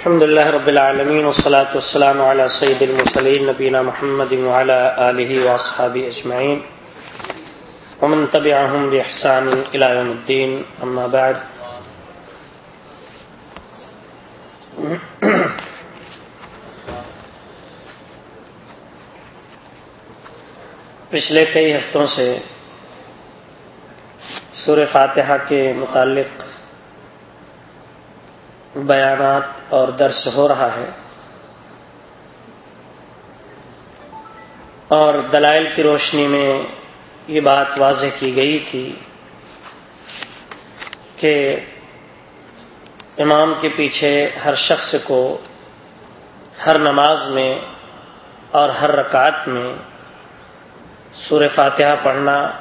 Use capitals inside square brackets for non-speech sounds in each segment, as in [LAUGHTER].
الحمد لله رب العالمين والصلاة والسلام على سيد المرسلين نبينا محمد وعلى آله وأصحابه أجمعين. ومن تبعهم بإحسان إلى يوم الدين، أما بعد. [CLEARS THROAT] پچھلے کئی ہفتوں سے سور فاتحہ کے متعلق بیانات اور درس ہو رہا ہے اور دلائل کی روشنی میں یہ بات واضح کی گئی تھی کہ امام کے پیچھے ہر شخص کو ہر نماز میں اور ہر رکعت میں سور فاتحہ پڑھنا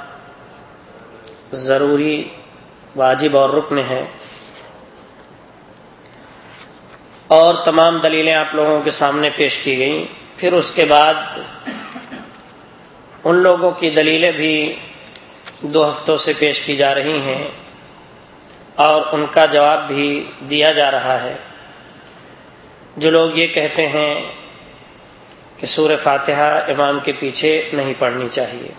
ضروری واجب اور رکن ہے۔ اور تمام دلیلیں آپ لوگوں کے سامنے پیش کی گئیں۔ پھر اس کے بعد ان لوگوں کی دلیلیں بھی دو ہفتوں سے پیش کی جا رہی ہیں اور ان کا جواب بھی دیا جا رہا ہے۔ جو لوگ یہ کہتے ہیں کہ سور فاتحہ امام کے پیچھے نہیں پڑھنی چاہیے۔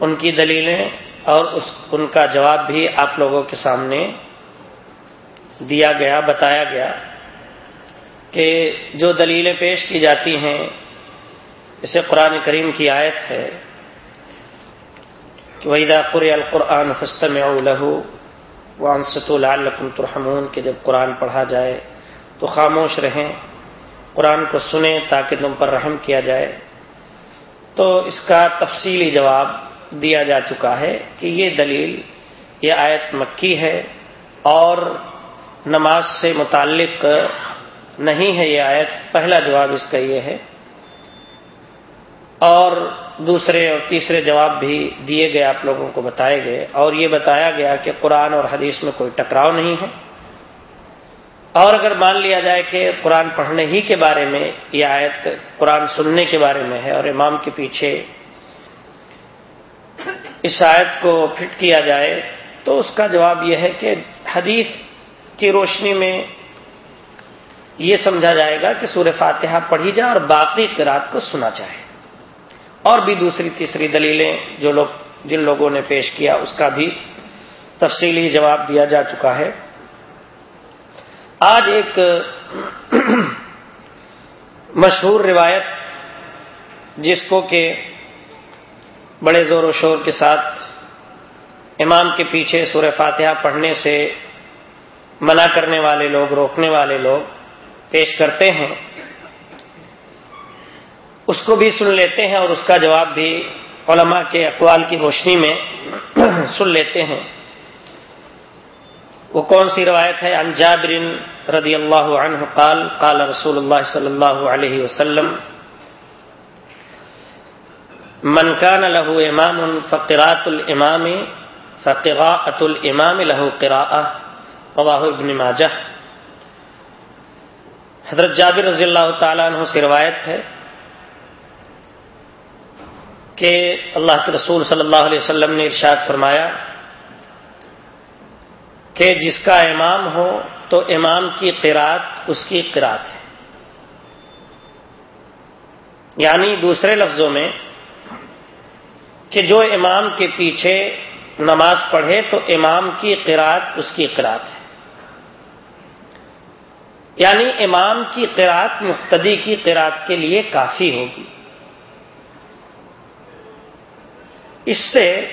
ان کی دلیلیں اور اس، ان کا جواب بھی آپ لوگوں کے سامنے دیا گیا، بتایا گیا کہ جو دلیلیں پیش کی جاتی ہیں، اسے قرآن کریم کی آیت ہے۔ کہ وحیدہ قر القرآن فستم لہو وانست العلقم ترحمون، کہ جب قرآن پڑھا جائے تو خاموش رہیں، قرآن کو سنیں تاکہ تم پر رحم کیا جائے۔ تو اس کا تفصیلی جواب دیا جا چکا ہے کہ یہ دلیل، یہ آیت مکی ہے اور نماز سے متعلق نہیں ہے یہ آیت، پہلا جواب اس کا یہ ہے۔ اور دوسرے اور تیسرے جواب بھی دیے گئے آپ لوگوں کو بتائے گئے۔ اور یہ بتایا گیا کہ قرآن اور حدیث میں کوئی ٹکراؤ نہیں ہے۔ اور اگر مان لیا جائے کہ قرآن پڑھنے ہی کے بارے میں یہ آیت قرآن سننے کے بارے میں ہے اور امام کے پیچھے اس آیت کو فٹ کیا جائے، تو اس کا جواب یہ ہے کہ حدیث کی روشنی میں یہ سمجھا جائے گا کہ سور فاتحہ پڑھی جائے اور باقی قرآت کو سنا چاہے اور بھی دوسری تیسری دلیلیں جو لوگ جن لوگوں نے پیش کیا، اس کا بھی تفصیلی جواب دیا جا چکا ہے۔ آج ایک [CLEARS THROAT] مشہور روایت، جس کو کہ بڑے زور و شور کے ساتھ امام کے پیچھے سور فاتحہ پڑھنے سے منع کرنے والے لوگ، روکنے والے لوگ پیش کرتے ہیں۔ اس کو بھی سن لیتے ہیں اور اس کا جواب بھی علماء کے اقوال کی روشنی میں [CLEARS THROAT] سن لیتے ہیں۔ وہ کون سی روایت ہے؟ انجابر رضی اللہ عنہ قال قال رسول اللہ صلی اللہ علیہ وسلم، من كان له امام فقرات الامام فقراءة الامام له قراءة رواہ ابن ماجہ۔ حضرت جابر رضی اللہ تعالیٰ عنہ سے روایت ہے کہ اللہ کے رسول صلی اللہ علیہ وسلم نے ارشاد فرمایا کہ جس کا امام ہو تو امام کی قرات اس کی قرات ہے۔ یعنی دوسرے لفظوں میں کہ جو امام کے پیچھے نماز پڑھے تو امام کی قرات اس کی قرات ہے۔ یعنی امام کی قرات مقتدی کی قرات کے لیے کافی ہوگی۔ اس سے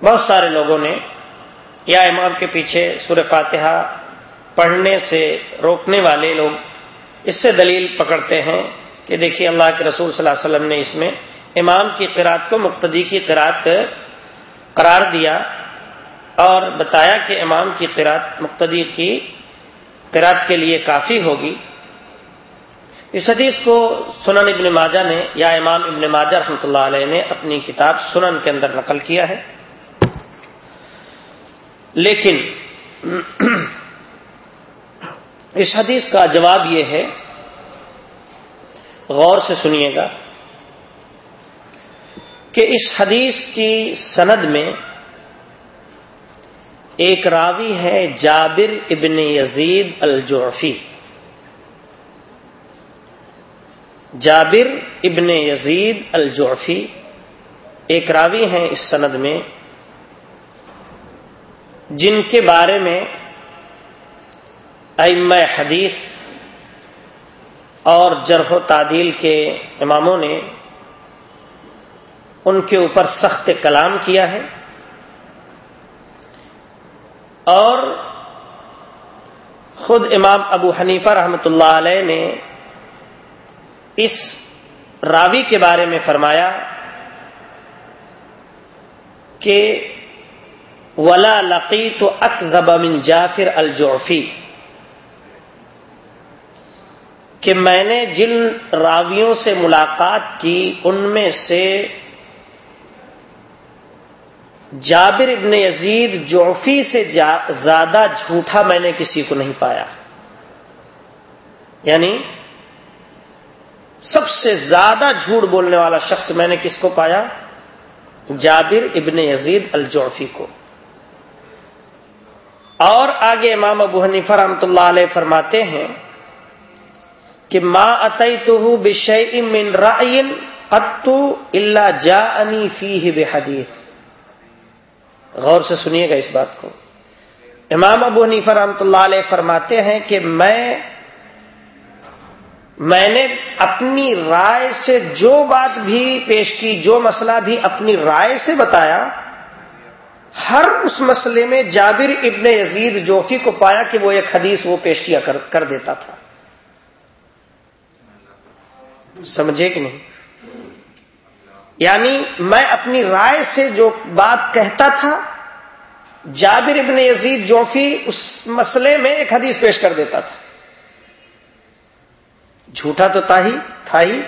بہت سارے لوگوں نے یا امام کے پیچھے سور فاتحہ پڑھنے سے روکنے والے لوگ اس سے دلیل پکڑتے ہیں کہ دیکھیے اللہ کے رسول صلی اللہ علیہ وسلم نے اس میں امام کی قرات کو مقتدی کی قرات قرار دیا اور بتایا کہ امام کی قرات مقتدی کی قرات کے لیے کافی ہوگی۔ اس حدیث کو سنن ابن ماجہ نے یا امام ابن ماجہ رحمۃ اللہ علیہ نے اپنی کتاب سنن کے اندر نقل کیا ہے۔ لیکن اس حدیث کا جواب یہ ہے، غور سے سنیے گا کہ اس حدیث کی سند میں ایک راوی ہے جابر ابن یزید الجعفی۔ جابر ابن یزید الجعفی ایک راوی ہیں اس سند میں، جن کے بارے میں ام حدیث اور جرح و تعدیل کے اماموں نے ان کے اوپر سخت کلام کیا ہے۔ اور خود امام ابو حنیفہ رحمۃ اللہ علیہ نے اس راوی کے بارے میں فرمایا کہ ولا لقی تو من جافر الجوفی کہ میں نے جن راویوں سے ملاقات کی، ان میں سے جابر ابن یزید جوفی سے زیادہ جھوٹا میں نے کسی کو نہیں پایا۔ یعنی سب سے زیادہ جھوٹ بولنے والا شخص میں نے کس کو پایا؟ جابر ابن یزید الجوفی کو۔ اور آگے امام ابو حنیفہ رحمۃ اللہ علیہ فرماتے ہیں کہ ما اتئی تو بشئی من رائن اتو اللہ جا انی فی بے حدیث غور سے سنیے گا اس بات کو۔ امام ابو حنیفہ رحمۃ اللہ علیہ فرماتے ہیں کہ میں میں نے اپنی رائے سے جو بات بھی پیش کی، جو مسئلہ بھی اپنی رائے سے بتایا، ہر اس مسئلے میں جابر ابن یزید جوفی کو پایا کہ وہ ایک حدیث وہ پیش کیا کر دیتا تھا۔ سمجھے کہ نہیں؟ یعنی میں اپنی رائے سے جو بات کہتا تھا، جابر ابن یزید جوفی اس مسئلے میں ایک حدیث پیش کر دیتا تھا۔ جھوٹا تو تھا ہی تھا ہی،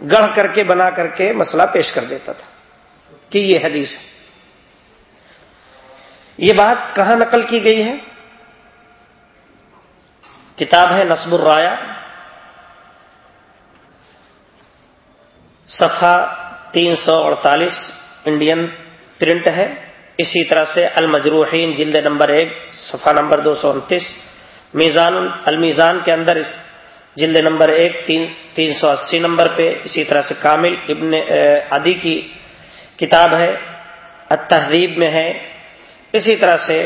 گڑھ کر کے، بنا کر کے مسئلہ پیش کر دیتا تھا کہ یہ حدیث ہے۔ یہ بات کہاں نقل کی گئی ہے؟ کتاب ہے نصب الرایا، صفحہ تین سو اڑتالیس انڈین پرنٹ ہے۔ اسی طرح سے المجروحین جلد نمبر ایک، صفحہ نمبر دو سو انتیس، میزان المیزان کے اندر اس جلد نمبر ایک، تین تین سو اسی نمبر پہ اسی طرح سے کامل ابن عدی کی کتاب ہے التحریب میں ہے۔ اسی طرح سے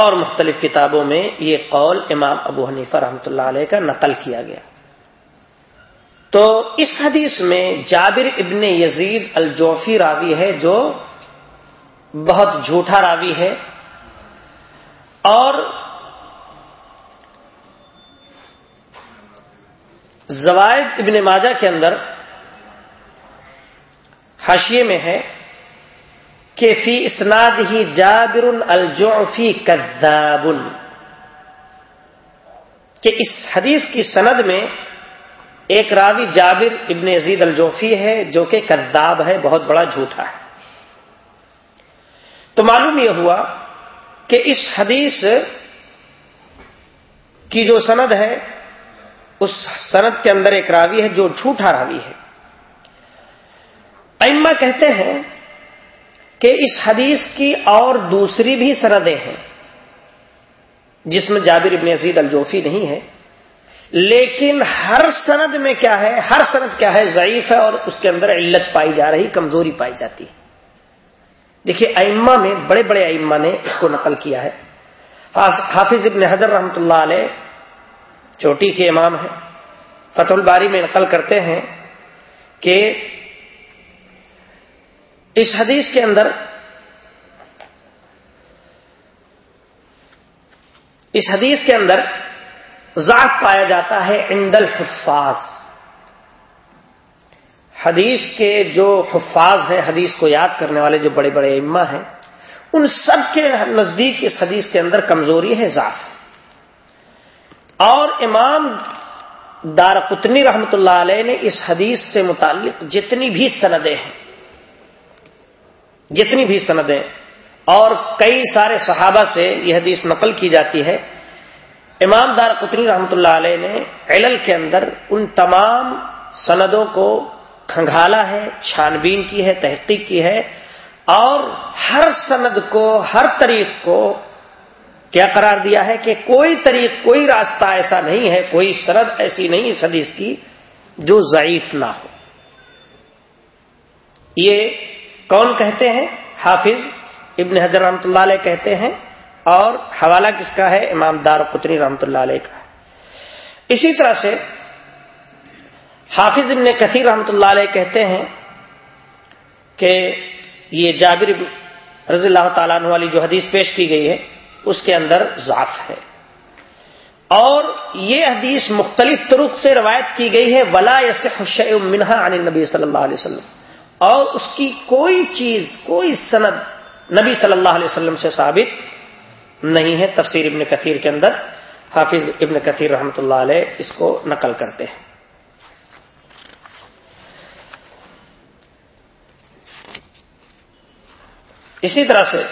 اور مختلف کتابوں میں یہ قول امام ابو حنیفہ رحمۃ اللہ علیہ کا نقل کیا گیا۔ تو اس حدیث میں جابر ابن یزید الجوفی راوی ہے جو بہت جھوٹا راوی ہے اور زوائد ابن ماجہ کے اندر حاشیے میں ہے کہ فی اسناد ہی جابر الجوفی کذاب کہ اس حدیث کی سند میں ایک راوی جابر ابن عزید الجوفی ہے جو کہ کذاب ہے، بہت بڑا جھوٹا ہے۔ تو معلوم یہ ہوا کہ اس حدیث کی جو سند ہے، اس سند کے اندر ایک راوی ہے جو جھوٹا راوی ہے۔ ایما کہتے ہیں کہ اس حدیث کی اور دوسری بھی سندیں ہیں، جس میں جابر ابن عزید الجوفی نہیں ہے۔ لیکن ہر سند میں کیا ہے؟ ہر سند کیا ہے؟ ضعیف ہے اور اس کے اندر علت پائی جا رہی، کمزوری پائی جاتی۔ ہے دیکھیے، ائمہ میں، بڑے بڑے ائمہ نے اس کو نقل کیا ہے۔ حافظ ابن حضر رحمۃ اللہ علیہ چوٹی کے امام ہیں۔ فتح الباری میں نقل کرتے ہیں کہ اس حدیث کے اندر، اس حدیث کے اندر ذات پایا جاتا ہے عند الحفاظ۔ حدیث کے جو حفاظ ہیں، حدیث کو یاد کرنے والے جو بڑے بڑے اما ہیں، ان سب کے نزدیک اس حدیث کے اندر کمزوری ہے، ضعف اور امام دار قطنی رحمت اللہ علیہ نے اس حدیث سے متعلق جتنی بھی سندیں ہیں، جتنی بھی سندیں، اور کئی سارے صحابہ سے یہ حدیث نقل کی جاتی ہے۔ امام دار قطنی رحمت اللہ علیہ نے علل کے اندر ان تمام سندوں کو کھنگھالا ہے، چھانبین کی ہے، تحقیق کی ہے اور ہر سند کو، ہر طریق کو کیا قرار دیا ہے کہ کوئی طریق، کوئی راستہ ایسا نہیں ہے، کوئی سرد ایسی نہیں اس حدیث کی جو ضعیف نہ ہو۔ یہ کون کہتے ہیں؟ حافظ ابن حضر رحمۃ اللہ علیہ کہتے ہیں اور حوالہ کس کا ہے؟ امام دار قطنی رحمۃ اللہ علیہ کا۔ اسی طرح سے حافظ ابن کثیر رحمۃ اللہ علیہ کہتے ہیں کہ یہ جابر رضی اللہ تعالیٰ عنہ والی جو حدیث پیش کی گئی ہے، اس کے اندر ضعف ہے۔ اور یہ حدیث مختلف طرق سے روایت کی گئی ہے، ولا منہا عن نبی صلی اللہ علیہ وسلم۔ اور اس کی کوئی چیز، کوئی سند نبی صلی اللہ علیہ وسلم سے ثابت نہیں ہے تفسیر ابن کثیر کے اندر۔ حافظ ابن کثیر رحمۃ اللہ علیہ اس کو نقل کرتے ہیں۔ اسی طرح سے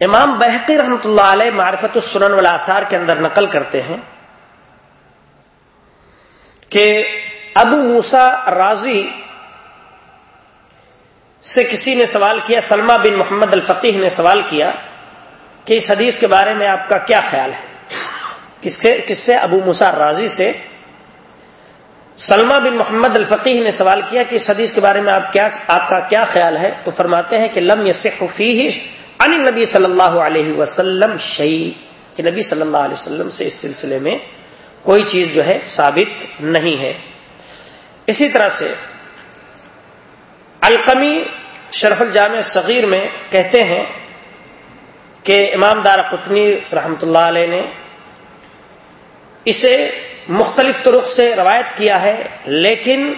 امام بحقی رحمۃ اللہ علیہ معرفت السنن والاثار کے اندر نقل کرتے ہیں کہ ابو موسا راضی سے کسی نے سوال کیا؟ سلمہ بن محمد الفقیح نے سوال کیا کہ اس حدیث کے بارے میں آپ کا کیا خیال ہے؟ کس کے کس سے؟ ابو موسا راضی سے۔ سلمہ بن محمد الفقیح نے سوال کیا کہ اس حدیث کے بارے میں آپ کیا آپ کا کیا خیال ہے؟ تو فرماتے ہیں کہ لم فیہ ان نبی صلی اللہ علیہ وسلم شعی کہ نبی صلی اللہ علیہ وسلم سے اس سلسلے میں کوئی چیز جو ہے ثابت نہیں ہے۔ اسی طرح سے القمی شرف الجامع صغیر میں کہتے ہیں کہ امام دار قطنی رحمت اللہ علیہ نے اسے مختلف طرق سے روایت کیا ہے، لیکن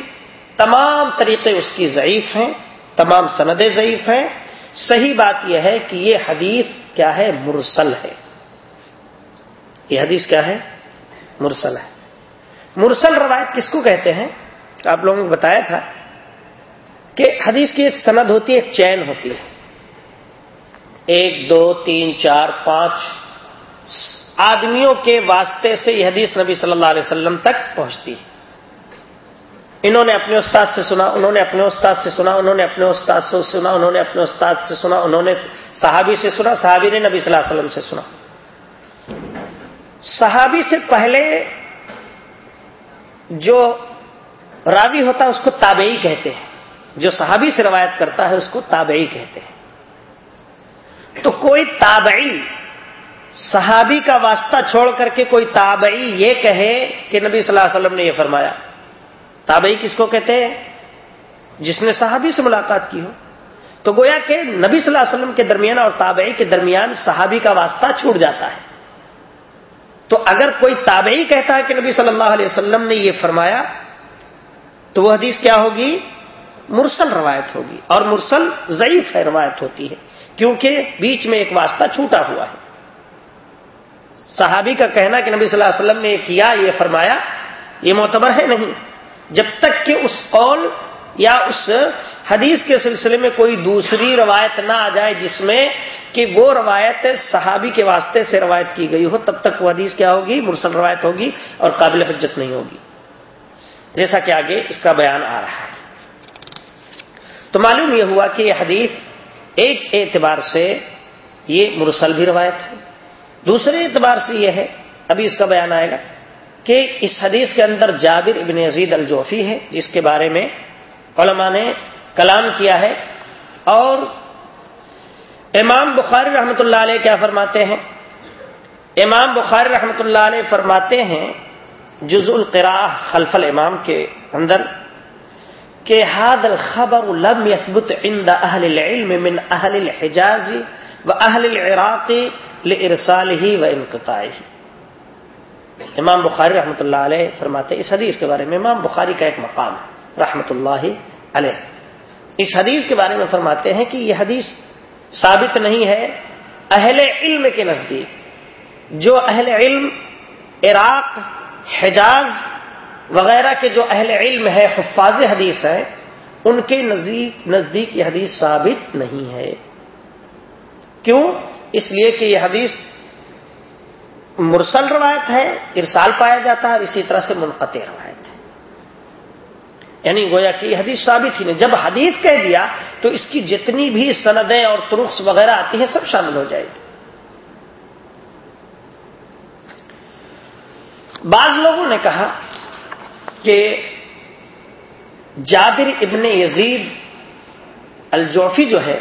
تمام طریقے اس کی ضعیف ہیں، تمام سندیں ضعیف ہیں۔ صحیح بات یہ ہے کہ یہ حدیث کیا ہے؟ مرسل ہے۔ یہ حدیث کیا ہے؟ مرسل ہے۔ مرسل روایت کس کو کہتے ہیں؟ آپ لوگوں کو بتایا تھا۔ کہ حدیث کی ایک سند ہوتی ہے، ایک چین ہوتی ہے۔ ایک، دو، تین، چار، پانچ آدمیوں کے واسطے سے یہ حدیث نبی صلی اللہ علیہ وسلم تک پہنچتی ہے۔ انہوں نے اپنے استاد سے سنا، انہوں نے اپنے استاد سے سنا، انہوں نے اپنے استاد سے سنا، انہوں نے اپنے استاد سے سنا، انہوں نے صحابی سے سنا، صحابی نے نبی صلی اللہ علیہ وسلم سے سنا۔ صحابی سے پہلے جو راوی ہوتا ہے، اس کو تابعی کہتے ہیں۔ جو صحابی سے روایت کرتا ہے اس کو تابعی کہتے ہیں۔ تو کوئی تابعی صحابی کا واسطہ چھوڑ کر کے کوئی تابعی یہ کہے کہ نبی صلی اللہ علیہ وسلم نے یہ فرمایا۔ تابعی کس کو کہتے ہیں؟ جس نے صحابی سے ملاقات کی ہو۔ تو گویا کہ نبی صلی اللہ علیہ وسلم کے درمیان اور تابعی کے درمیان صحابی کا واسطہ چھوٹ جاتا ہے۔ تو اگر کوئی تابعی کہتا ہے کہ نبی صلی اللہ علیہ وسلم نے یہ فرمایا، تو وہ حدیث کیا ہوگی؟ مرسل روایت ہوگی اور مرسل ضعیف ہے، روایت ہوتی ہے، کیونکہ بیچ میں ایک واسطہ چھوٹا ہوا ہے۔ صحابی کا کہنا کہ نبی صلی اللہ علیہ وسلم نے یہ کیا، یہ فرمایا، یہ معتبر ہے نہیں۔ جب تک کہ اس قول یا اس حدیث کے سلسلے میں کوئی دوسری روایت نہ آ جائے جس میں کہ وہ روایت صحابی کے واسطے سے روایت کی گئی ہو، تب تک وہ حدیث کیا ہوگی؟ مرسل روایت ہوگی اور قابل حجت نہیں ہوگی۔ جیسا کہ آگے اس کا بیان آ رہا ہے۔ تو معلوم یہ ہوا کہ یہ حدیث ایک اعتبار سے یہ مرسل بھی روایت ہے۔ دوسرے اعتبار سے یہ ہے، ابھی اس کا بیان آئے گا کہ اس حدیث کے اندر جابر ابن عزید الجوفی ہے، جس کے بارے میں علماء نے کلام کیا ہے۔ اور امام بخاری رحمۃ اللہ علیہ کیا فرماتے ہیں؟ امام بخاری رحمۃ اللہ علیہ فرماتے ہیں جز القرا خلف الامام کے اندر کہ حاد الخبر لم يثبت عند اہل العلم من اہل الحجاز و اہل العراق لارساله و امام بخاری رحمۃ اللہ علیہ فرماتے اس حدیث کے بارے میں امام بخاری کا ایک مقام رحمۃ اللہ علیہ. اس حدیث کے بارے میں فرماتے ہیں کہ یہ حدیث ثابت نہیں ہے اہل علم کے نزدیک. جو اہل علم عراق، حجاز وغیرہ کے جو اہل علم ہے حفاظ حدیث ہے ان کے نزدیک نزدیک یہ حدیث ثابت نہیں ہے۔ کیوں؟ اس لیے کہ یہ حدیث مرسل روایت ہے، ارسال پایا جاتا ہے اور اسی طرح سے منقطع روایت ہے۔ یعنی گویا کہ یہ حدیث ثابت ہی نہیں۔ جب حدیث کہہ دیا تو اس کی جتنی بھی سندیں اور ترخص وغیرہ آتی ہیں، سب شامل ہو جائے گی۔ بعض لوگوں نے کہا کہ جابر ابن یزید الجوفی جو ہے،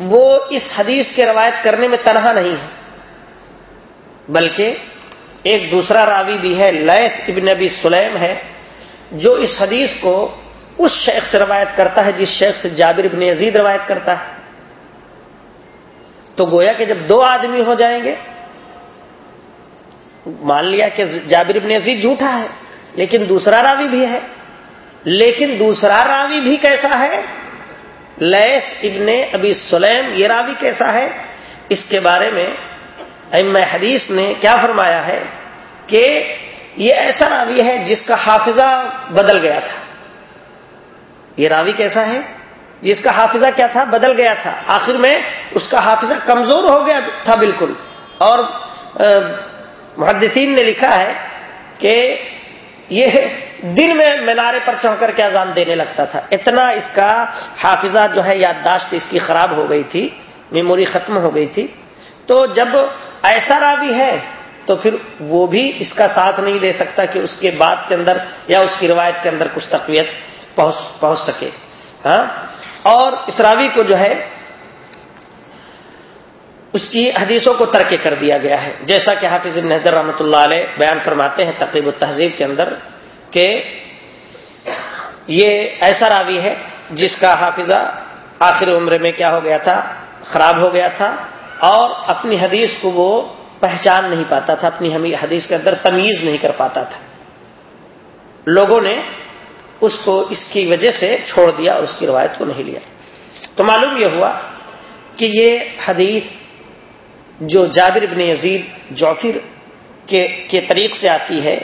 وہ اس حدیث کے روایت کرنے میں تنہا نہیں ہے، بلکہ ایک دوسرا راوی بھی ہے لیت ابن ابی سلیم ہے، جو اس حدیث کو اس شیخ سے روایت کرتا ہے، جس شیخ سے جابر ابن یزید روایت کرتا ہے۔ تو گویا کہ جب دو آدمی ہو جائیں گے مان لیا کہ جابر ابن یزید جھوٹا ہے، لیکن دوسرا راوی بھی ہے۔ لیکن دوسرا راوی بھی کیسا ہے؟ لیف ابن ابی سلیم، یہ راوی کیسا ہے؟ اس کے بارے میں ام حدیث نے کیا فرمایا ہے کہ یہ ایسا راوی ہے جس کا حافظہ بدل گیا تھا۔ یہ راوی کیسا ہے؟ جس کا حافظہ کیا تھا؟ بدل گیا تھا۔ آخر میں اس کا حافظہ کمزور ہو گیا تھا بالکل۔ اور محدثین نے لکھا ہے کہ یہ دن میں مینارے پر چڑھ کر کے اذان دینے لگتا تھا۔ اتنا اس کا حافظہ جو ہے یادداشت اس کی خراب ہو گئی تھی، میموری ختم ہو گئی تھی۔ تو جب ایسا راوی ہے تو پھر وہ بھی اس کا ساتھ نہیں دے سکتا کہ اس کے بعد کے اندر یا اس کی روایت کے اندر کچھ تقویت پہنچ سکے۔ ہاں؟ اور اس راوی کو جو ہے اس کی حدیثوں کو ترک کر دیا گیا ہے۔ جیسا کہ حافظ نظر رحمۃ اللہ علیہ بیان فرماتے ہیں تقریب التہذیب کے اندر کہ یہ ایسا راوی ہے جس کا حافظہ آخر عمر میں کیا ہو گیا تھا؟ خراب ہو گیا تھا اور اپنی حدیث کو وہ پہچان نہیں پاتا تھا، اپنی حدیث کے اندر تمیز نہیں کر پاتا تھا۔ لوگوں نے اس کو اس کی وجہ سے چھوڑ دیا اور اس کی روایت کو نہیں لیا۔ تو معلوم یہ ہوا کہ یہ حدیث جو جابر ابن یزید جوفر کے کے طریق سے آتی ہے،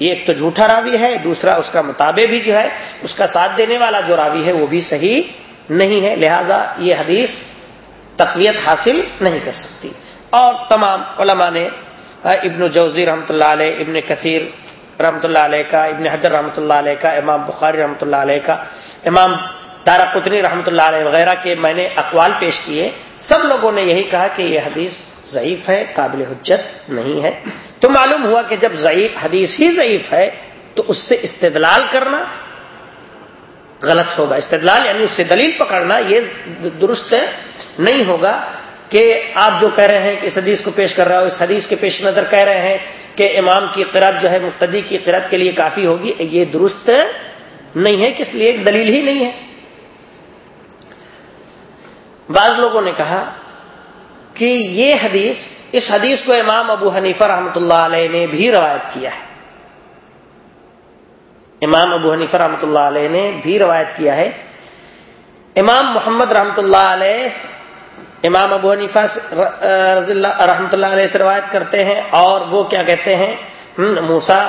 یہ ایک تو جھوٹا راوی ہے، دوسرا اس کا مطابق بھی جو ہے، اس کا ساتھ دینے والا جو راوی ہے، وہ بھی صحیح نہیں ہے، لہذا یہ حدیث تقویت حاصل نہیں کر سکتی۔ اور تمام علماء نے، ابن جوزی رحمۃ اللہ علیہ، ابن کثیر رحمۃ اللہ علیہ کا، ابن حضر رحمۃ اللہ علیہ کا، امام بخاری رحمۃ اللہ علیہ کا، امام دارا قطنی رحمۃ اللہ علیہ وغیرہ کے میں نے اقوال پیش کیے، سب لوگوں نے یہی کہا کہ یہ حدیث ضعیف ہے، قابل حجت نہیں ہے۔ تو معلوم ہوا کہ جب ضعیف، حدیث ہی ضعیف ہے، تو اس سے استدلال کرنا غلط ہوگا۔ استدلال یعنی اس سے دلیل پکڑنا یہ درست نہیں ہوگا کہ آپ جو کہہ رہے ہیں کہ اس حدیث کو پیش کر رہا ہو اس حدیث کے پیش نظر کہہ رہے ہیں کہ امام کی قرت جو ہے، مقتدی کی قرت کے لیے کافی ہوگی، یہ درست نہیں ہے، کس لیے؟ ایک دلیل ہی نہیں ہے۔ بعض لوگوں نے کہا کہ یہ حدیث، اس حدیث کو امام ابو حنیفہ رحمۃ اللہ علیہ نے بھی روایت کیا ہے۔ امام ابو حنیفہ رحمۃ اللہ علیہ نے بھی روایت کیا ہے۔ امام محمد رحمۃ اللہ علیہ، امام ابو حنیفہ رضی اللہ رحمۃ اللہ علیہ سے روایت کرتے ہیں اور وہ کیا کہتے ہیں؟ موسا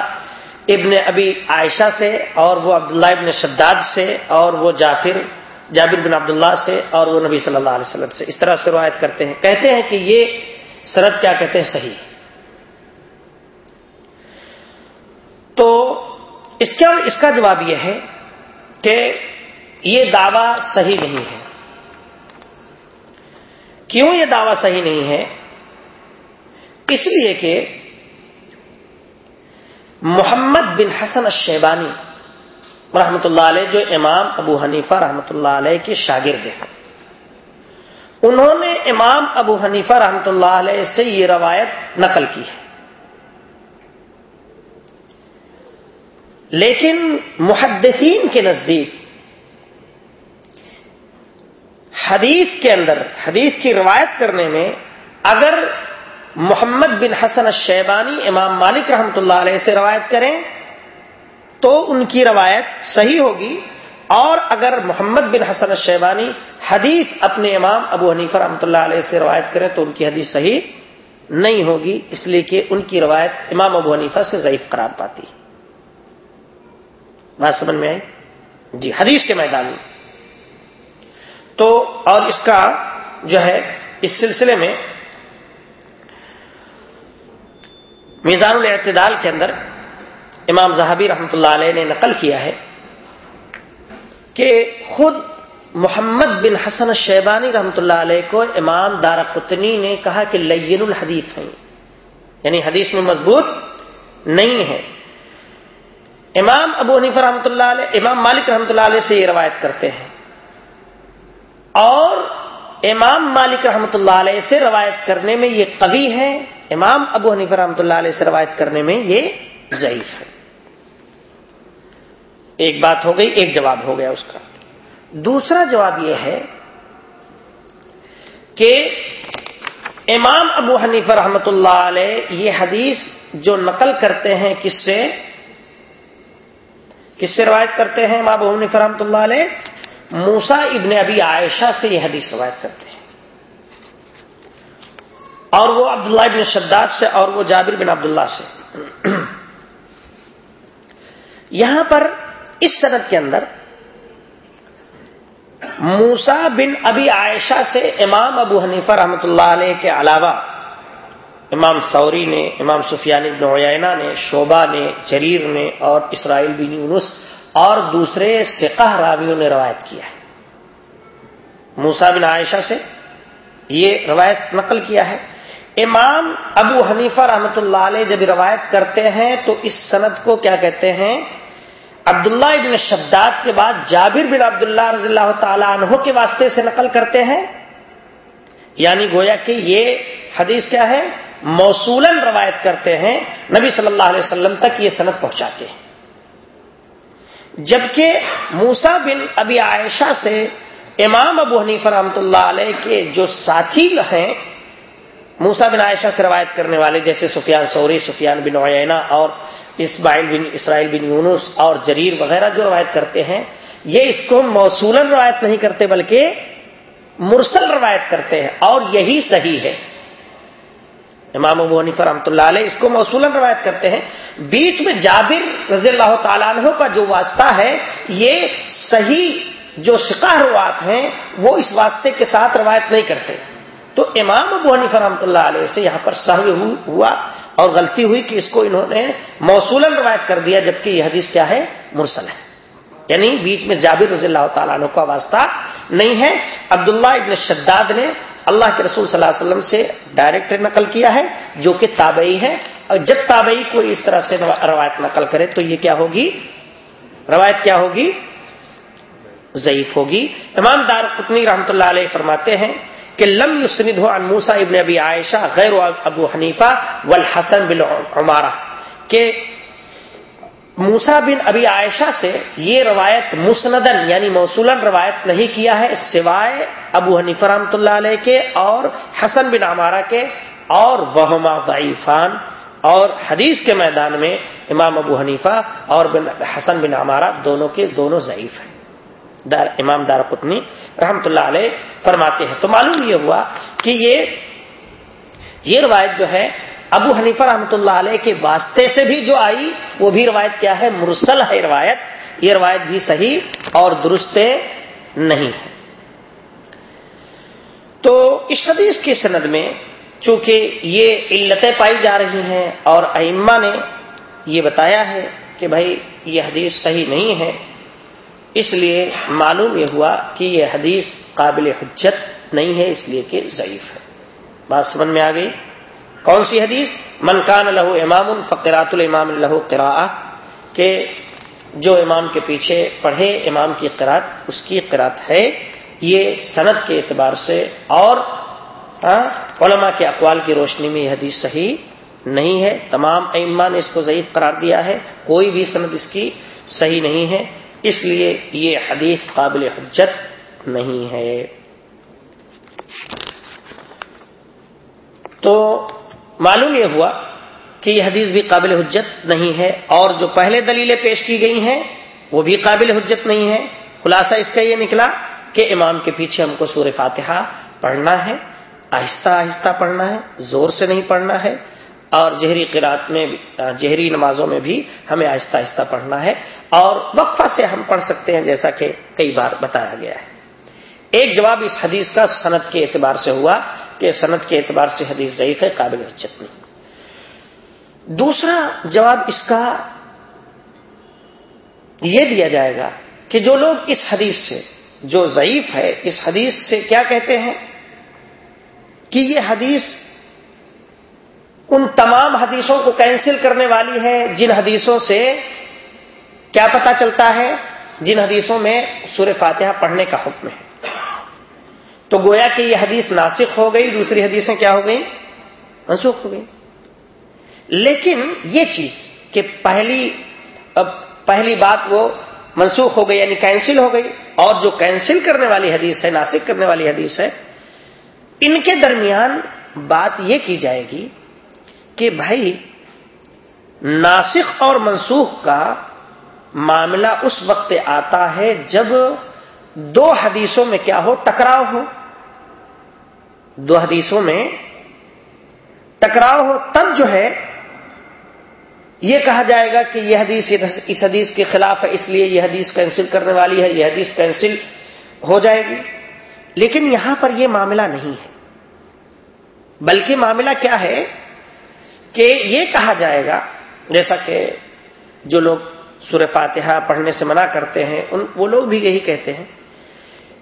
ابن ابی عائشہ سے اور وہ عبداللہ ابن شداد سے اور وہ جافر جابر بن عبداللہ سے اور وہ نبی صلی اللہ علیہ وسلم سے اس طرح سے روایت کرتے ہیں۔ کہتے ہیں کہ یہ سرد کیا کہتے ہیں؟ صحیح۔ تو اس کا اس کا جواب یہ ہے کہ یہ دعویٰ صحیح نہیں ہے۔ کیوں یہ دعویٰ صحیح نہیں ہے؟ اس لیے کہ محمد بن حسن الشیبانی رحمۃ اللہ علیہ، جو امام ابو حنیفہ رحمۃ اللہ علیہ کے شاگرد ہیں۔ انہوں نے امام ابو حنیفہ رحمۃ اللہ علیہ سے یہ روایت نقل کی ہے۔ لیکن محدثین کے نزدیک حدیث کے اندر، حدیث کی روایت کرنے میں اگر محمد بن حسن الشیبانی امام مالک رحمۃ اللہ علیہ سے روایت کریں تو ان کی روایت صحیح ہوگی اور اگر محمد بن حسن الشیبانی حدیث اپنے امام ابو حنیفہ رحمۃ اللہ علیہ سے روایت کریں تو ان کی حدیث صحیح نہیں ہوگی، اس لیے کہ ان کی روایت امام ابو حنیفہ سے ضعیف قرار پاتی۔ بات سمجھ میں آئی؟ جی حدیث کے میدان میں۔ تو اور اس کا جو ہے، اس سلسلے میں میزان الاعتدال کے اندر امام زہابی رحمۃ اللہ علیہ نے نقل کیا ہے کہ خود محمد بن حسن شیبانی رحمۃ اللہ علیہ کو امام دار قطنی نے کہا کہ لین الحدیث ہیں۔ یعنی حدیث میں مضبوط نہیں ہے۔ امام ابو حنیف رحمۃ اللہ علیہ، امام مالک رحمۃ اللہ علیہ سے یہ روایت کرتے ہیں۔ اور امام مالک رحمۃ اللہ علیہ سے روایت کرنے میں یہ قوی ہے امام ابو حنیف رحمۃ اللہ علیہ سے روایت کرنے میں یہ ضعیف ہے۔ ایک بات ہو گئی، ایک جواب ہو گیا اس کا۔ دوسرا جواب یہ ہے کہ امام ابو حنیف رحمۃ اللہ علیہ یہ حدیث جو نقل کرتے ہیں کس سے؟ کس سے روایت کرتے ہیں امام ابو حنیف رحمۃ اللہ علیہ؟ موسا ابن ابی عائشہ سے یہ حدیث روایت کرتے ہیں۔ اور وہ عبداللہ ابن شداد سے اور وہ جابر بن عبداللہ سے۔ یہاں پر اس صنعت کے اندر موسا بن ابی عائشہ سے امام ابو حنیفہ رحمۃ اللہ علیہ کے علاوہ امام سوری نے، امام سفیان بن عیینہ نے، شعبہ نے، جریر نے اور اسرائیل بن یونس اور دوسرے سقہ راویوں نے روایت کیا ہے۔ موسا بن عائشہ سے یہ روایت نقل کیا ہے۔ امام ابو حنیفہ رحمۃ اللہ علیہ جب روایت کرتے ہیں تو اس سند کو کیا کہتے ہیں؟ عبداللہ ابن شداد کے بعد جابر بن عبداللہ رضی اللہ تعالی عنہ کے واسطے سے نقل کرتے ہیں۔ یعنی گویا کہ یہ حدیث کیا ہے؟ موصولن روایت کرتے ہیں۔ نبی صلی اللہ علیہ وسلم تک یہ صنعت پہنچاتے ہیں۔ جبکہ موسا بن ابی عائشہ سے امام ابو حنیف رحمۃ اللہ علیہ کے جو ساتھی ہیں موسا بن عائشہ سے روایت کرنے والے جیسے سفیان سوری سفیان بن عینا اور اسماعیل بن اسرائیل بن یونس اور جریر وغیرہ جو روایت کرتے ہیں، یہ اس کو موصولن روایت نہیں کرتے بلکہ مرسل روایت کرتے ہیں اور یہی صحیح ہے۔ امام ابو حنیفہ رحمۃ اللہ علیہ اس کو موصولن روایت کرتے ہیں۔ بیچ میں جابر رضی اللہ تعالیٰ عنہ کا جو واسطہ ہے، یہ صحیح جو شکار روات ہیں، وہ اس واسطے کے ساتھ روایت نہیں کرتے۔ تو امام ابو حنیفہ رحمۃ اللہ علیہ سے یہاں پر سہو ہوا اور غلطی ہوئی کہ اس کو انہوں نے موصولن روایت کر دیا، جبکہ یہ حدیث کیا ہے؟ مرسل ہے۔ یعنی بیچ میں جابر رضی اللہ تعالیٰ عنہ کا واسطہ نہیں ہے۔ عبداللہ ابن شداد نے اللہ کے رسول صلی اللہ علیہ وسلم سے ڈائریکٹ نقل کیا ہے، جو کہ تابعی ہے۔ اور جب تابعی کوئی اس طرح سے روایت نقل کرے تو یہ کیا ہوگی؟ روایت کیا ہوگی؟ ضعیف ہوگی۔ امام دار قطنی رحمۃ اللہ علیہ فرماتے ہیں کہ لم یسند ہو موسا ابن ابی عائشہ غیر ابو حنیفہ والحسن بن عمارہ کہ موسا بن ابی عائشہ سے یہ روایت مسندن یعنی موصولن روایت نہیں کیا ہے، سوائے ابو حنیفہ رحمۃ اللہ علیہ کے اور حسن بن عمارہ کے اور وہما ضعیفان اور حدیث کے میدان میں امام ابو حنیفہ اور بن حسن بن عمارہ دونوں کے دونوں ضعیف ہیں۔ دار امام دار قطنی رحمت اللہ علیہ فرماتے ہیں۔ تو معلوم یہ ہوا کہ یہ یہ روایت جو ہے، ابو حنیفہ رحمۃ اللہ علیہ کے واسطے سے بھی جو آئی، وہ بھی روایت کیا ہے؟ مرسل ہے روایت۔ یہ روایت بھی صحیح اور درست نہیں ہے۔ تو اس حدیث کی سند میں چونکہ یہ علتیں پائی جا رہی ہیں اور ائمہ نے یہ بتایا ہے کہ بھائی، یہ حدیث صحیح نہیں ہے۔ اس لیے معلوم یہ ہوا کہ یہ حدیث قابل حجت نہیں ہے، اس لیے کہ ضعیف ہے۔ بات سمجھ میں آ گئی؟ کون سی حدیث؟ منکان لہو امام فقرات الامام لہو قرا کہ جو امام کے پیچھے پڑھے امام کی قرات اس کی قرات ہے۔ یہ صنعت کے اعتبار سے اور ہاں، علماء کے اقوال کی روشنی میں یہ حدیث صحیح نہیں ہے۔ تمام ائمہ نے اس کو ضعیف قرار دیا ہے۔ کوئی بھی صنعت اس کی صحیح نہیں ہے۔ اس لیے یہ حدیث قابل حجت نہیں ہے۔ تو معلوم یہ ہوا کہ یہ حدیث بھی قابل حجت نہیں ہے اور جو پہلے دلیلیں پیش کی گئی ہیں وہ بھی قابل حجت نہیں ہے خلاصہ اس کا یہ نکلا کہ امام کے پیچھے ہم کو سور فاتحہ پڑھنا ہے، آہستہ آہستہ پڑھنا ہے، زور سے نہیں پڑھنا ہے۔ اور جہری قرات میں جہری نمازوں میں بھی ہمیں آہستہ آہستہ پڑھنا ہے اور وقفہ سے ہم پڑھ سکتے ہیں جیسا کہ کئی بار بتایا گیا ہے۔ ایک جواب اس حدیث کا صنعت کے اعتبار سے ہوا کہ صنعت کے اعتبار سے حدیث ضعیف ہے، قابل حجت نہیں۔ دوسرا جواب اس کا یہ دیا جائے گا کہ جو لوگ اس حدیث سے، جو ضعیف ہے، اس حدیث سے کیا کہتے ہیں؟ کہ یہ حدیث ان تمام حدیثوں کو کینسل کرنے والی ہے، جن حدیثوں سے کیا پتا چلتا ہے؟ جن حدیثوں میں سور فاتحہ پڑھنے کا حکم ہے۔ تو گویا کہ یہ حدیث ناسک ہو گئی، دوسری حدیثیں کیا ہو گئی منسوخ ہو گئی لیکن یہ چیز کہ پہلی، اب پہلی بات وہ منسوخ ہو گئی یعنی کینسل ہو گئی، اور جو کینسل کرنے والی حدیث ہے ناسک کرنے والی حدیث ہے، ان کے درمیان بات یہ کی جائے گی کہ بھائی ناسخ اور منسوخ کا معاملہ اس وقت آتا ہے جب دو حدیثوں میں کیا ہو، ٹکراؤ ہو۔ دو حدیثوں میں ٹکراؤ ہو، تب جو ہے یہ کہا جائے گا کہ یہ حدیث، اس حدیث کے خلاف ہے، اس لیے یہ حدیث کینسل کرنے والی ہے، یہ حدیث کینسل ہو جائے گی۔ لیکن یہاں پر یہ معاملہ نہیں ہے۔ بلکہ معاملہ کیا ہے؟ کہ یہ کہا جائے گا، جیسا کہ جو لوگ سور فاتحہ پڑھنے سے منع کرتے ہیں، ان وہ لوگ بھی یہی کہتے ہیں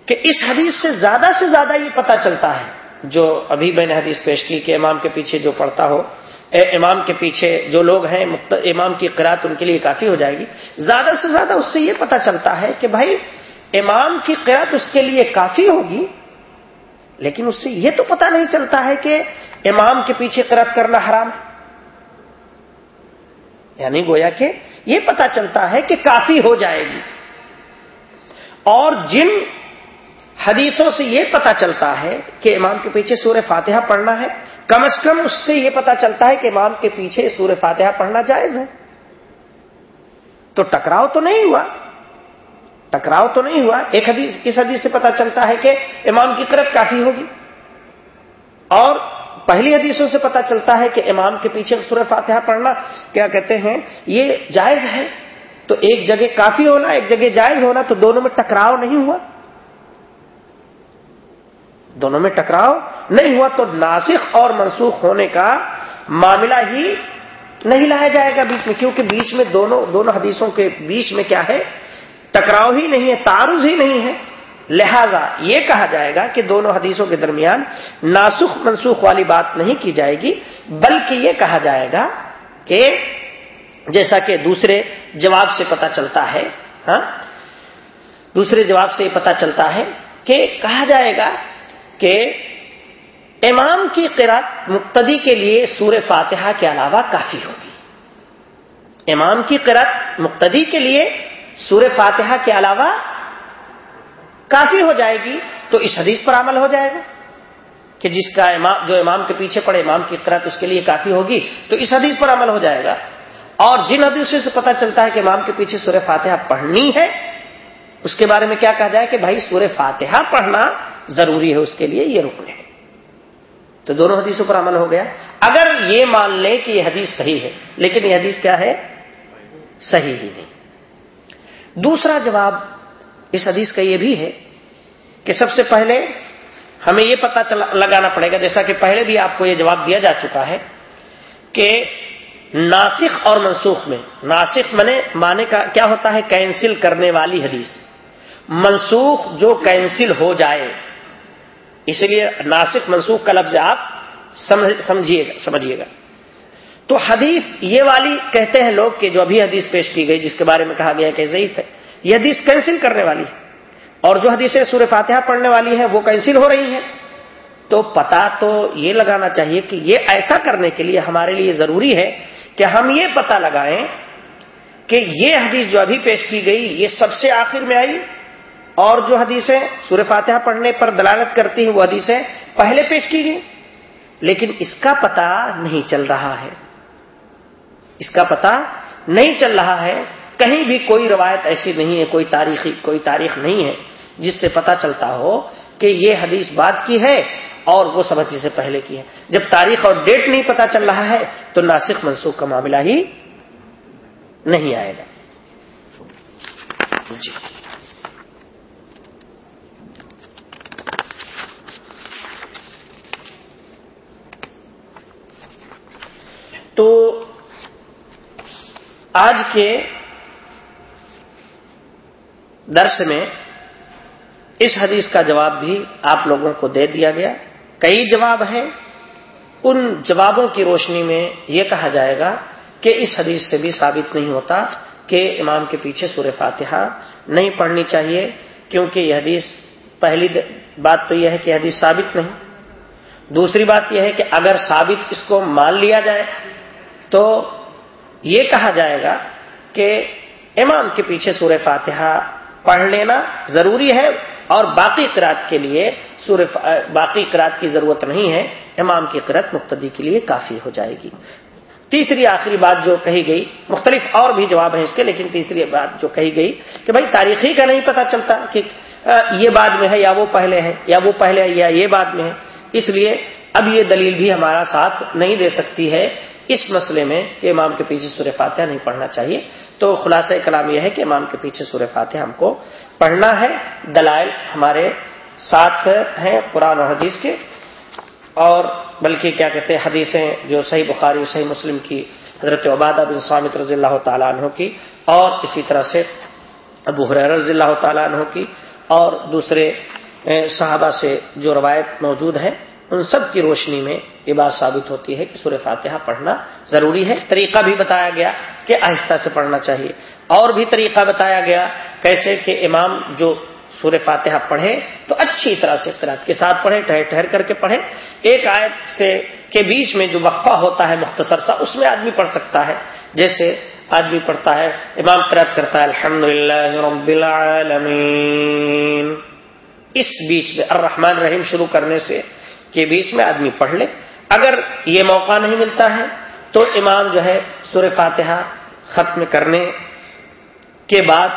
کہ اس حدیث سے زیادہ سے زیادہ یہ پتا چلتا ہے۔ جو ابھی میں نے حدیث پیش کی کہ امام کے پیچھے جو پڑھتا ہو امام کے پیچھے جو لوگ ہیں امام کی قرات ان کے لیے کافی ہو جائے گی۔ زیادہ سے زیادہ اس سے یہ پتا چلتا ہے کہ بھائی، امام کی قرات اس کے لیے کافی ہوگی، لیکن اس سے یہ تو پتا نہیں چلتا ہے کہ امام کے پیچھے قرات کرنا حرام یعنی گویا کہ یہ پتا چلتا ہے کہ کافی ہو جائے گی۔ اور جن حدیثوں سے یہ پتا چلتا ہے کہ امام کے پیچھے سورہ فاتحہ پڑھنا ہے، کم از کم اس سے یہ پتا چلتا ہے کہ امام کے پیچھے سورہ فاتحہ پڑھنا جائز ہے۔ تو ٹکراؤ تو نہیں ہوا۔ ٹکراؤ تو نہیں ہوا۔ ایک حدیث، اس حدیث سے پتا چلتا ہے کہ امام کی قرت کافی ہوگی۔ اور پہلی حدیثوں سے پتا چلتا ہے کہ امام کے پیچھے سورہ فاتحہ پڑھنا کیا کہتے ہیں؟ یہ جائز ہے۔ تو ایک جگہ کافی ہونا، ایک جگہ جائز ہونا تو دونوں میں ٹکراؤ نہیں ہوا۔ دونوں میں ٹکراؤ نہیں ہوا تو ناسخ اور منسوخ ہونے کا معاملہ ہی نہیں لایا جائے گا بیچ میں، کیونکہ بیچ میں دونوں دونوں حدیثوں کے بیچ میں کیا ہے؟ ٹکراؤ ہی نہیں ہے تارز ہی نہیں ہے۔ لہذا یہ کہا جائے گا کہ دونوں حدیثوں کے درمیان ناسخ منسوخ والی بات نہیں کی جائے گی، بلکہ یہ کہا جائے گا کہ جیسا کہ دوسرے جواب سے پتا چلتا ہے ہاں دوسرے جواب سے یہ پتا چلتا ہے کہ کہا جائے گا کہ امام کی قرات مقتدی کے لیے سور فاتحہ کے علاوہ کافی ہوگی۔ امام کی قرات مقتدی کے لیے سور فاتحہ کے علاوہ کافی ہو جائے گی تو اس حدیث پر عمل ہو جائے گا کہ جس کا امام جو امام کے پیچھے پڑے، امام کی قرات اس کے لیے کافی ہوگی تو اس حدیث پر عمل ہو جائے گا۔ اور جن حدیثوں سے پتا چلتا ہے کہ امام کے پیچھے سورہ فاتحہ پڑھنی ہے، اس کے بارے میں کیا کہا جائے کہ بھائی سورہ فاتحہ پڑھنا ضروری ہے، اس کے لیے یہ رکن ہے۔ تو دونوں حدیثوں پر عمل ہو گیا۔ اگر یہ مان لیں کہ یہ حدیث صحیح ہے، لیکن یہ حدیث کیا ہے؟ صحیح ہی نہیں۔ دوسرا جواب اس حدیث کا یہ بھی ہے کہ سب سے پہلے ہمیں یہ پتا لگانا پڑے گا، جیسا کہ پہلے بھی آپ کو یہ جواب دیا جا چکا ہے، کہ ناسخ اور منسوخ میں، ناسخ منے مانے کا کیا ہوتا ہے؟ کینسل کرنے والی حدیث۔ منسوخ جو کینسل ہو جائے اسی لیے ناسک منسوخ کا لفظ آپ سمجھیے گا سمجھیے گا۔ تو حدیث یہ والی کہتے ہیں لوگ کہ جو ابھی حدیث پیش کی گئی، جس کے بارے میں کہا گیا کہ ضعیف ہے۔ یہ حدیث کینسل کرنے والی ہے۔ اور جو حدیثیں سور فاتحہ پڑھنے والی ہیں، وہ کینسل ہو رہی ہیں۔ تو پتا تو یہ لگانا چاہیے کہ یہ ایسا کرنے کے لیے ہمارے لیے ضروری ہے کہ ہم یہ پتا لگائیں کہ یہ حدیث جو ابھی پیش کی گئی، یہ سب سے آخر میں آئی۔ اور جو حدیثیں سور فاتحہ پڑھنے پر دلالت کرتی ہیں، وہ حدیثیں پہلے پیش کی گئی لیکن اس کا پتا نہیں چل رہا ہے۔ اس کا پتا نہیں چل رہا ہے کہیں بھی کوئی روایت ایسی نہیں ہے، کوئی تاریخی، کوئی تاریخ نہیں ہے جس سے پتا چلتا ہو کہ یہ حدیث بات کی ہے اور وہ سب حدیث سے پہلے کی ہے۔ جب تاریخ اور ڈیٹ نہیں پتا چل رہا ہے تو ناسک منسوخ کا معاملہ ہی نہیں آئے گا۔ جی۔ تو آج کے درس میں اس حدیث کا جواب بھی آپ لوگوں کو دے دیا گیا۔ کئی جواب ہیں۔ ان جوابوں کی روشنی میں یہ کہا جائے گا کہ اس حدیث سے بھی ثابت نہیں ہوتا کہ امام کے پیچھے سور فاتحہ نہیں پڑھنی چاہیے، کیونکہ یہ حدیث پہلی بات تو یہ ہے کہ حدیث ثابت نہیں۔ دوسری بات یہ ہے کہ اگر ثابت اس کو مان لیا جائے تو یہ کہا جائے گا کہ امام کے پیچھے سور فاتحہ پڑھ لینا ضروری ہے اور باقی قرات کے لیے سور باقی قرات کی ضرورت نہیں ہے، امام کی قرت مقتدی کے لیے کافی ہو جائے گی۔ تیسری آخری بات جو کہی گئی، مختلف اور بھی جواب ہیں اس کے، لیکن تیسری بات جو کہی گئی کہ بھائی تاریخی کا نہیں پتا چلتا کہ یہ بعد میں ہے یا وہ پہلے ہے یا وہ پہلے ہے یا یہ بعد میں ہے اس لیے اب یہ دلیل بھی ہمارا ساتھ نہیں دے سکتی ہے اس مسئلے میں کہ امام کے پیچھے سورہ فاتحہ نہیں پڑھنا چاہیے۔ تو خلاصہ کلام یہ ہے کہ امام کے پیچھے سورہ فاتحہ ہم کو پڑھنا ہے۔ دلائل ہمارے ساتھ ہیں قرآن اور حدیث کے۔ اور بلکہ کیا کہتے ہیں، حدیثیں جو صحیح بخاری صحیح مسلم کی حضرت عبادہ بن سامت رضی اللہ تعالیٰ عنہ کی۔ اور اسی طرح سے ابو حریر رضی اللہ تعالیٰ عنہ کی۔ اور دوسرے صحابہ سے جو روایت موجود ہیں۔ ان سب کی روشنی میں یہ بات ثابت ہوتی ہے کہ سورہ فاتحہ پڑھنا ضروری ہے۔ طریقہ بھی بتایا گیا کہ آہستہ سے پڑھنا چاہیے۔ اور بھی طریقہ بتایا گیا کیسے کہ امام جو سورہ فاتحہ پڑھے تو اچھی طرح سے قرآن کے ساتھ پڑھے، ٹھہر ٹھہر کر کے پڑھے۔ ایک آیت سے کے بیچ میں جو وقفہ ہوتا ہے مختصر سا، اس میں آدمی پڑھ سکتا ہے۔ جیسے آدمی پڑھتا ہے، امام قرآن کرتا ہے الحمد اس بیچ میں الرحمن رحیم شروع کرنے سے کے بیچ میں آدمی پڑھ لے۔ اگر یہ موقع نہیں ملتا ہے تو امام جو ہے سور فاتحہ ختم کرنے کے بعد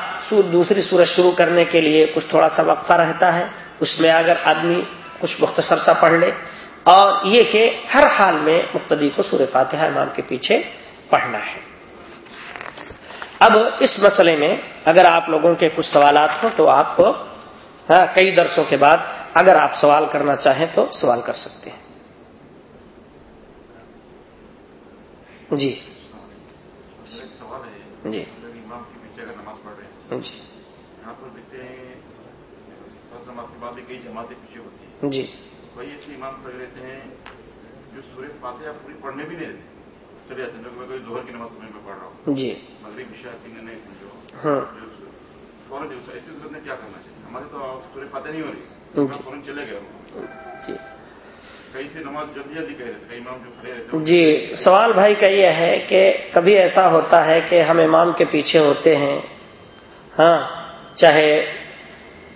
دوسری سورج شروع کرنے کے لیے کچھ تھوڑا سا وقفہ رہتا ہے۔ اس میں اگر آدمی کچھ مختصر سا پڑھ لے۔ اور یہ کہ ہر حال میں مقتدی کو سور فاتحہ امام کے پیچھے پڑھنا ہے۔ اب اس مسئلے میں اگر آپ لوگوں کے کچھ سوالات ہوں تو آپ ہاں، کئی درسوں کے بعد اگر آپ سوال کرنا چاہیں تو سوال کر سکتے ہیں۔ جی۔ جی۔ جی۔ جی۔ کوئی ایسے امام پڑھ لیتے ہیں جو سورج فاتحہ پوری پڑھنے بھی نہیں دیتے چلے جاتے ہیں میں کوئی دوہر کی نماز سمجھ میں پڑھ رہا ہوں جی۔ مغرب عشاء تین نہیں سمجھو فوراً ایسی صورت میں کیا کرنا چاہیے ہمارے تو سورج فاتح نہیں ہو رہی چلے گئے جی۔ جی سوال بھائی کا یہ ہے کہ کبھی ایسا ہوتا ہے کہ ہم امام کے پیچھے ہوتے ہیں ہاں چاہے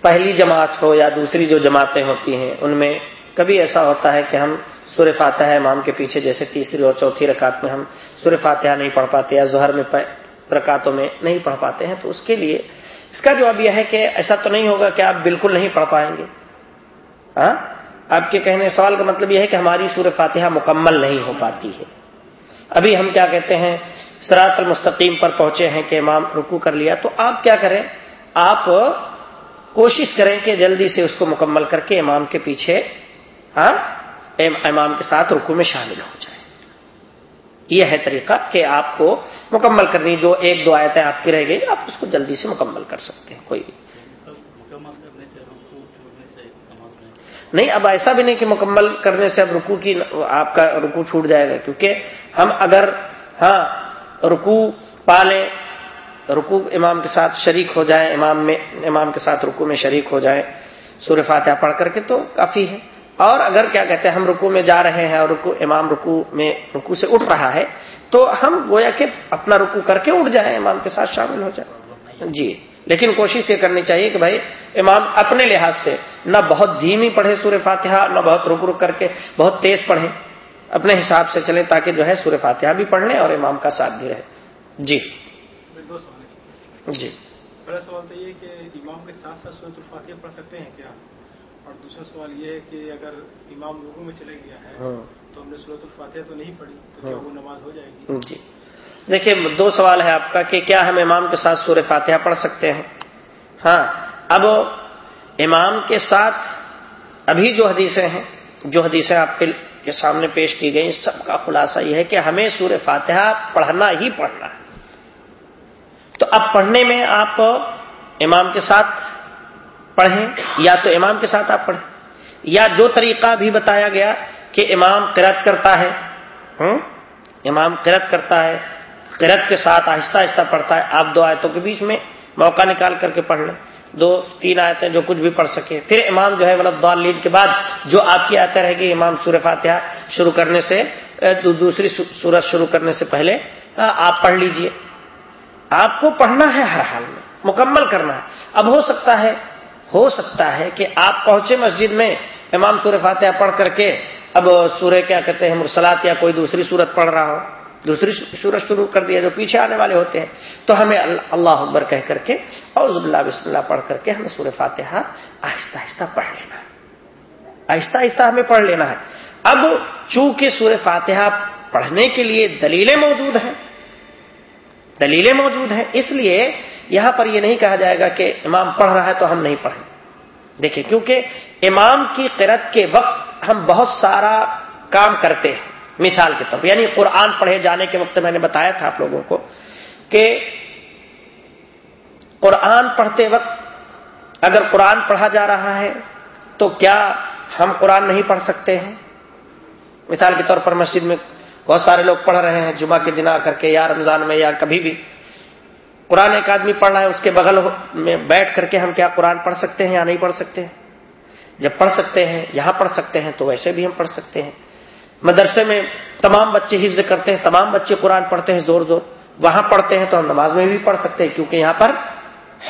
پہلی جماعت ہو یا دوسری جو جماعتیں ہوتی ہیں ان میں کبھی ایسا ہوتا ہے کہ ہم سور فاتحہ امام کے پیچھے جیسے تیسری اور چوتھی رکعت میں ہم سور فاتحہ نہیں پڑھ پاتے یا ظہر میں رکعتوں میں نہیں پڑھ پاتے ہیں تو اس کے لیے اس کا جواب یہ ہے کہ ایسا تو نہیں ہوگا کہ آپ بالکل نہیں پڑھ پائیں گے۔ ہاں؟ آپ کے کہنے سوال کا مطلب یہ ہے کہ ہماری سور فاتحہ مکمل نہیں ہو پاتی ہے۔ ابھی ہم کیا کہتے ہیں؟ سرات المستقیم پر پہنچے ہیں کہ امام رکو کر لیا، تو آپ کیا کریں؟ آپ کوشش کریں کہ جلدی سے اس کو مکمل کر کے امام کے پیچھے ہاں؟ امام کے ساتھ رکو میں شامل ہو جائے یہ ہے طریقہ کہ آپ کو مکمل کرنی، جو ایک دو آیتیں آپ کی رہ گئی، آپ اس کو جلدی سے مکمل کر سکتے ہیں، کوئی نہیں، اب ایسا بھی نہیں کہ مکمل کرنے سے اب رکو کی آپ کا رکو چھوٹ جائے گا، کیونکہ ہم اگر ہاں رکو پالیں رکو امام کے ساتھ شریک ہو جائیں، امام میں، امام کے ساتھ رکو میں شریک ہو جائیں سور فاتحہ پڑھ کر کے تو کافی ہے۔ اور اگر کیا کہتے ہیں، ہم رکو میں جا رہے ہیں اور رکو امام رکو میں رکو سے اٹھ رہا ہے، تو ہم گویا کہ اپنا رکو کر کے اٹھ جائیں، امام کے ساتھ شامل ہو جائیں۔ جی۔ لیکن کوشش یہ کرنی چاہیے کہ بھائی امام اپنے لحاظ سے نہ بہت دھیمی پڑھے سور فاتحہ نہ بہت رک رک کر کے بہت تیز پڑھے اپنے حساب سے چلیں تاکہ جو ہے سور فاتحہ بھی پڑھ لیں اور امام کا ساتھ بھی رہے۔ جی۔ جی۔ پہلا سوال تو یہ کہ امام کے ساتھ ساتھ سورت الفاتحہ پڑھ سکتے ہیں کیا؟ اور دوسرا سوال یہ ہے کہ اگر امام لوگوں میں چلے گیا ہے تو ہم نے صورت الفاتحہ تو نہیں پڑھی تو کیا وہ نماز ہو جائے گی؟ جی۔ دیکھیے دو سوال ہے آپ کا کہ کیا ہم امام کے ساتھ سور فاتحہ پڑھ سکتے ہیں؟ ہاں اب امام کے ساتھ ابھی جو حدیثیں ہیں، جو حدیثیں آپ کے سامنے پیش کی گئی سب کا خلاصہ یہ ہے کہ ہمیں سور فاتحہ پڑھنا ہی پڑھنا ہے۔ تو اب پڑھنے میں آپ امام کے ساتھ پڑھیں، یا تو امام کے ساتھ آپ پڑھیں، یا جو طریقہ بھی بتایا گیا کہ امام قرت کرتا ہے۔ امام قرت کرتا ہے قرت کے ساتھ آہستہ آہستہ پڑھتا ہے۔ آپ دو آیتوں کے بیچ میں موقع نکال کر کے پڑھ لیں۔ دو، تین آیتیں جو کچھ بھی پڑھ سکے پھر امام جو ہے ولدالین کے بعد جو آپ کی آیتیں رہے گی امام سور فاتحہ شروع کرنے سے دوسری سورج شروع کرنے سے پہلے آپ پڑھ لیجیے۔ آپ کو پڑھنا ہے ہر حال میں، مکمل کرنا ہے۔ اب ہو سکتا ہے، ہو سکتا ہے کہ آپ پہنچے مسجد میں، امام سور فاتحہ پڑھ کر کے، اب سورہ کیا کہتے ہیں، مرسلات یا کوئی دوسری صورت پڑھ رہا ہو۔ دوسری سورج شروع کر دیا جو پیچھے آنے والے ہوتے ہیں۔ تو ہمیں اللہ اکبر کہہ کر کے اور اللہ بسم اللہ پڑھ کر کے ہمیں سورہ فاتحہ آہستہ آہستہ پڑھ لینا ہے۔ آہستہ آہستہ ہمیں پڑھ لینا ہے۔ اب چونکہ سورہ فاتحہ پڑھنے کے لیے دلیلیں موجود ہیں، دلیلیں موجود ہیں، اس لیے یہاں پر یہ نہیں کہا جائے گا کہ امام پڑھ رہا ہے تو ہم نہیں پڑھیں۔ دیکھیں، کیونکہ امام کی قرت کے وقت ہم بہت سارا کام کرتے ہیں۔ مثال کے طور پر یعنی قرآن پڑھے جانے کے وقت میں نے بتایا تھا آپ لوگوں کو کہ قرآن پڑھتے وقت اگر قرآن پڑھا جا رہا ہے تو کیا ہم قرآن نہیں پڑھ سکتے ہیں؟ مثال کے طور پر مسجد میں بہت سارے لوگ پڑھ رہے ہیں، جمعہ کے دن آ کر کے یا رمضان میں یا کبھی بھی۔ قرآن ایک آدمی پڑھ رہا ہے، اس کے بغل میں بیٹھ کر کے ہم کیا قرآن پڑھ سکتے ہیں یا نہیں پڑھ سکتے؟ ہیں جب پڑھ سکتے ہیں، یہاں پڑھ سکتے ہیں تو ویسے بھی ہم پڑھ سکتے ہیں۔ مدرسے میں تمام بچے حفظ کرتے ہیں، تمام بچے قرآن پڑھتے ہیں زور زور۔ وہاں پڑھتے ہیں تو ہم نماز میں بھی پڑھ سکتے ہیں، کیونکہ یہاں پر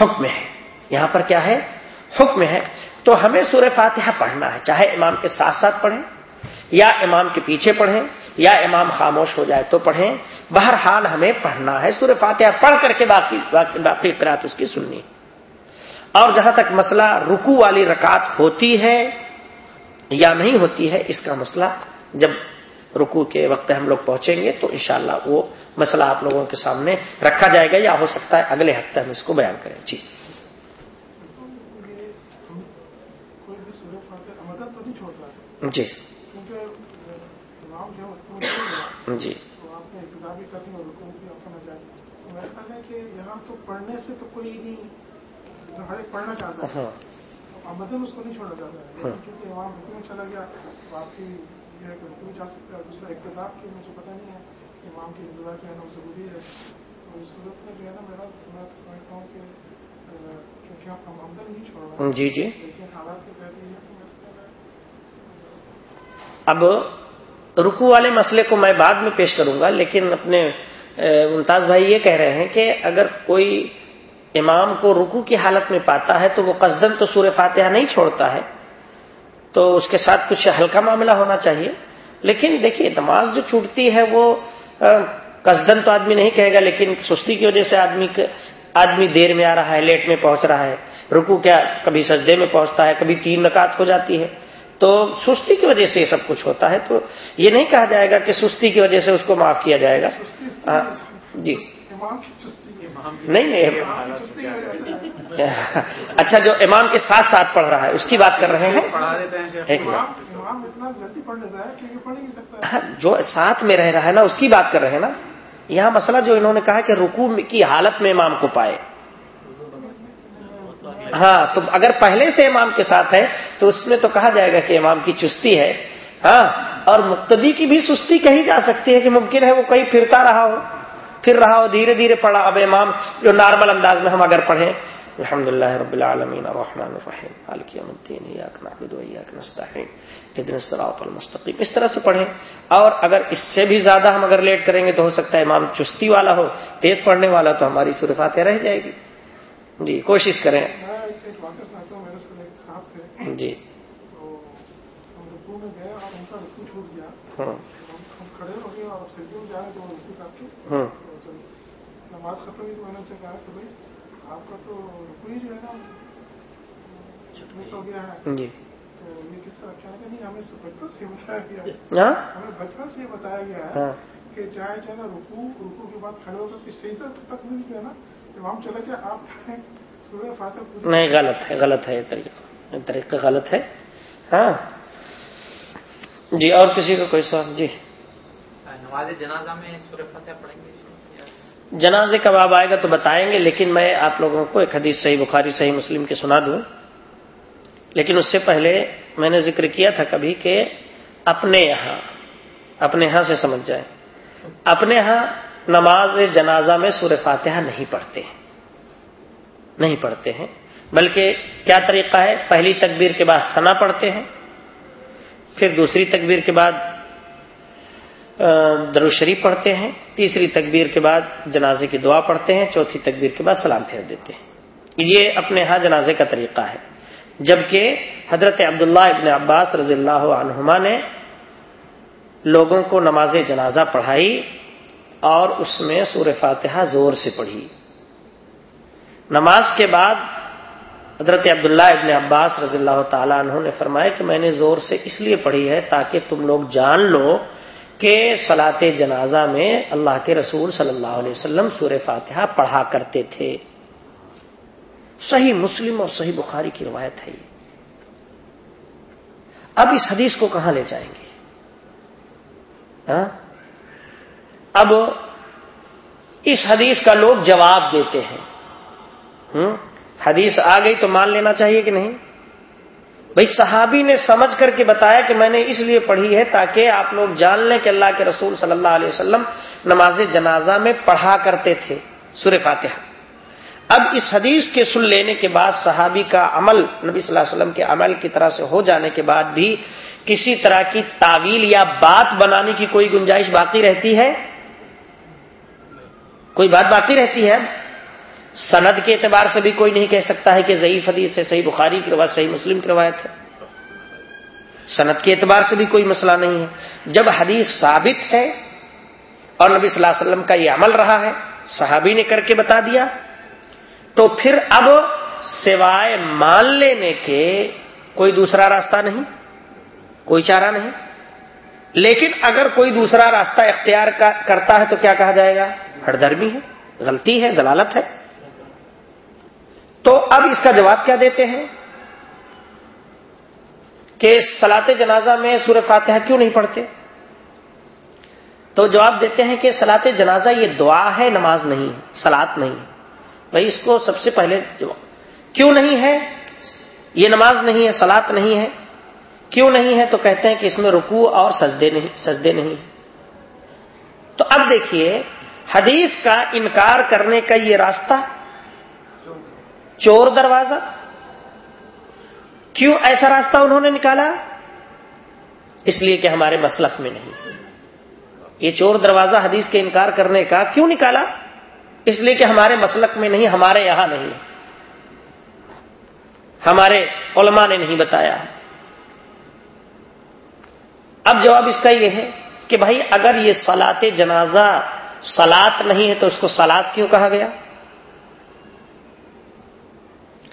حکم ہے۔ یہاں پر کیا ہے؟ حکم ہے۔ تو ہمیں سورہ فاتحہ پڑھنا ہے، چاہے امام کے ساتھ ساتھ پڑھیں، یا امام کے پیچھے پڑھیں، یا امام خاموش ہو جائے تو پڑھیں۔ بہرحال ہمیں پڑھنا ہے سورہ فاتحہ پڑھ کر کے باقی باقی قرآت اس کی سننی۔ اور جہاں تک مسئلہ رکو والی رکعت ہوتی ہے یا نہیں ہوتی ہے، اس کا مسئلہ جب رکو کے وقت ہم لوگ پہنچیں گے تو انشاءاللہ وہ مسئلہ آپ لوگوں کے سامنے رکھا جائے گا یا ہو سکتا ہے اگلے ہفتے ہم اس کو بیان کریں۔ جی۔ جی۔ جی۔ پڑھنے سے تو کوئی نہیں پڑھنا چاہتا ہے مدن اس کو نہیں چھوڑا جاتا ہے کیونکہ وہاں چلا گیا آپ کی یہ ہے جا سکتا ہے دوسرا اقتدار کی مجھے پتہ نہیں ہے امام کی ہے نا وہ ضروری ہے تو اس صورت میں جو ہے نا میرا میں تو سمجھتا ہوں کہ کیونکہ ہم آمدن نہیں چھوڑ رہے جی جی لیکن حالات کے تحت یہ اب رکو والے مسئلے کو میں بعد میں پیش کروں گا لیکن اپنے ممتاز بھائی یہ کہہ رہے ہیں کہ اگر کوئی امام کو رکو کی حالت میں پاتا ہے تو وہ قصدن تو سور فاتحہ نہیں چھوڑتا ہے تو اس کے ساتھ کچھ ہلکا معاملہ ہونا چاہیے۔ لیکن دیکھیے نماز جو چھوٹتی ہے وہ قصدن تو آدمی نہیں کہے گا لیکن سستی کی وجہ سے آدمی آدمی دیر میں آ رہا ہے لیٹ میں پہنچ رہا ہے۔ رکو کیا کبھی سجدے میں پہنچتا ہے کبھی تین رکعت ہو جاتی ہے۔ تو سستی کی وجہ سے یہ سب کچھ ہوتا ہے۔ تو یہ نہیں کہا جائے گا کہ سستی کی وجہ سے اس کو معاف کیا جائے گا۔ جی۔ نہیں نہیں. اچھا جو امام کے ساتھ ساتھ پڑھ رہا ہے، اس کی بات کر رہے ہیں؟ ایک جو ساتھ میں رہ رہا ہے نا، اس کی بات کر رہے ہیں نا؟ یہاں مسئلہ جو انہوں نے کہا کہ رکو کی حالت میں امام کو پائے۔ ہاں تو اگر پہلے سے امام کے ساتھ ہے، تو اس میں تو کہا جائے گا کہ امام کی چستی ہے۔ ہاں اور مقتدی کی بھی سستی کہی جا سکتی ہے کہ ممکن ہے وہ کہیں پھرتا رہا ہو۔ پھر رہا ہو دھیرے دھیرے پڑھا۔ اب امام جو نارمل انداز میں ہم اگر پڑھیں الحمد للہ رب العالمین الرحمن الرحیم مالک یوم الدین ایاک نعبد و ایاک نستعین اهدنا الصراط المستقیم۔ اس طرح سے پڑھیں۔ اور اگر اس سے بھی زیادہ ہم اگر لیٹ کریں گے تو ہو سکتا ہے امام چستی والا ہو تیز پڑھنے والا تو ہماری صرفاتیں رہ جائے گی۔ جی کوشش کریں۔ جی۔ ہاں۔ نماز ختم ہوئی تو میں نے ان سے کہا کہ بھائی آپ کا تو رکو ہی جو ہے نا مس ہو گیا ہے۔ جی۔ تو یہ کس طرح کیا کہ نہیں ہمیں بچپن سے بتایا گیا۔ [LAUGHS] ہمیں بچپن سے یہ بتایا گیا ہے کہ چاہے جو ہے نا رکو رکو کے بعد کھڑے ہو کر کے صحیح تک مل جو ہے نا امام چلے جائے آپ سورہ فاتح نہیں غلط ہے غلط ہے یہ طریقہ۔ یہ طریقہ غلط ہے۔ ہاں۔ جی اور کسی کا کوئی سوال؟ جی۔ نماز جنازہ میں سورہ فتح پڑھیں گے؟ جنازے کا باب آئے گا تو بتائیں گے، لیکن میں آپ لوگوں کو ایک حدیث صحیح بخاری، صحیح مسلم کی سنا دوں۔ لیکن اس سے پہلے میں نے ذکر کیا تھا کبھی کہ اپنے یہاں اپنے یہاں سے سمجھ جائیں۔ اپنے یہاں نماز جنازہ میں سور فاتحہ نہیں پڑھتے ہیں۔ نہیں پڑھتے ہیں۔ بلکہ کیا طریقہ ہے؟ پہلی تکبیر کے بعد ثنا پڑھتے ہیں، پھر دوسری تکبیر کے بعد درو شریف پڑھتے ہیں، تیسری تکبیر کے بعد جنازے کی دعا پڑھتے ہیں، چوتھی تکبیر کے بعد سلام پھیر دیتے ہیں۔ یہ اپنے ہاں جنازے کا طریقہ ہے۔ جبکہ حضرت عبداللہ ابن عباس رضی اللہ عنہما نے لوگوں کو نماز جنازہ پڑھائی اور اس میں سور فاتحہ زور سے پڑھی۔ نماز کے بعد حضرت عبداللہ ابن عباس رضی اللہ تعالیٰ عنہ نے فرمایا کہ میں نے زور سے اس لیے پڑھی ہے تاکہ تم لوگ جان لو کہ سلاط جنازہ میں اللہ کے رسول صلی اللہ علیہ وسلم سور فاتحہ پڑھا کرتے تھے۔ صحیح مسلم اور صحیح بخاری کی روایت ہے یہ۔ اب اس حدیث کو کہاں لے جائیں گے؟ ہاں؟ اب اس حدیث کا لوگ جواب دیتے ہیں۔ حدیث آ گئی تو مان لینا چاہیے کہ نہیں؟ بھائی صحابی نے سمجھ کر کے بتایا کہ میں نے اس لیے پڑھی ہے تاکہ آپ لوگ جان لیں کہ اللہ کے رسول صلی اللہ علیہ وسلم نماز جنازہ میں پڑھا کرتے تھے سور فاتحہ۔ اب اس حدیث کے سن لینے کے بعد صحابی کا عمل، نبی صلی اللہ علیہ وسلم کے عمل کی طرح سے ہو جانے کے بعد بھی کسی طرح کی تعویل یا بات بنانے کی کوئی گنجائش باقی رہتی ہے؟ کوئی بات باقی رہتی ہے؟ سند کے اعتبار سے بھی کوئی نہیں کہہ سکتا ہے کہ ضعیف حدیث ہے، صحیح بخاری کی روایت، صحیح مسلم کی روایت ہے۔ سند کے اعتبار سے بھی کوئی مسئلہ نہیں ہے۔ جب حدیث ثابت ہے اور نبی صلی اللہ علیہ وسلم کا یہ عمل رہا ہے، صحابی نے کر کے بتا دیا، تو پھر اب سوائے مان لینے کے کوئی دوسرا راستہ نہیں، کوئی چارہ نہیں۔ لیکن اگر کوئی دوسرا راستہ اختیار کرتا ہے تو کیا کہا جائے گا؟ ہر ہے، غلطی ہے، ضلالت ہے۔ تو اب اس کا جواب کیا دیتے ہیں کہ سلاط جنازہ میں سور فاتحہ کیوں نہیں پڑھتے؟ تو جواب دیتے ہیں کہ سلاط جنازہ یہ دعا ہے، نماز نہیں سلاد نہیں۔ بھائی اس کو سب سے پہلے جواب، کیوں نہیں ہے؟ یہ نماز نہیں ہے سلاد نہیں ہے۔ کیوں نہیں ہے؟ تو کہتے ہیں کہ اس میں رکوع اور سجدے نہیں سجدے نہیں۔ تو اب دیکھیے، حدیث کا انکار کرنے کا یہ راستہ چور دروازہ؟ کیوں ایسا راستہ انہوں نے نکالا؟ اس لیے کہ ہمارے مسلک میں نہیں۔ یہ چور دروازہ حدیث کے انکار کرنے کا کیوں نکالا؟ اس لیے کہ ہمارے مسلک میں نہیں، ہمارے یہاں نہیں۔ ہمارے علماء نے نہیں بتایا۔ اب جواب اس کا یہ ہے کہ بھائی اگر یہ سلاط جنازہ سلاد نہیں ہے تو اس کو سلاد کیوں کہا گیا؟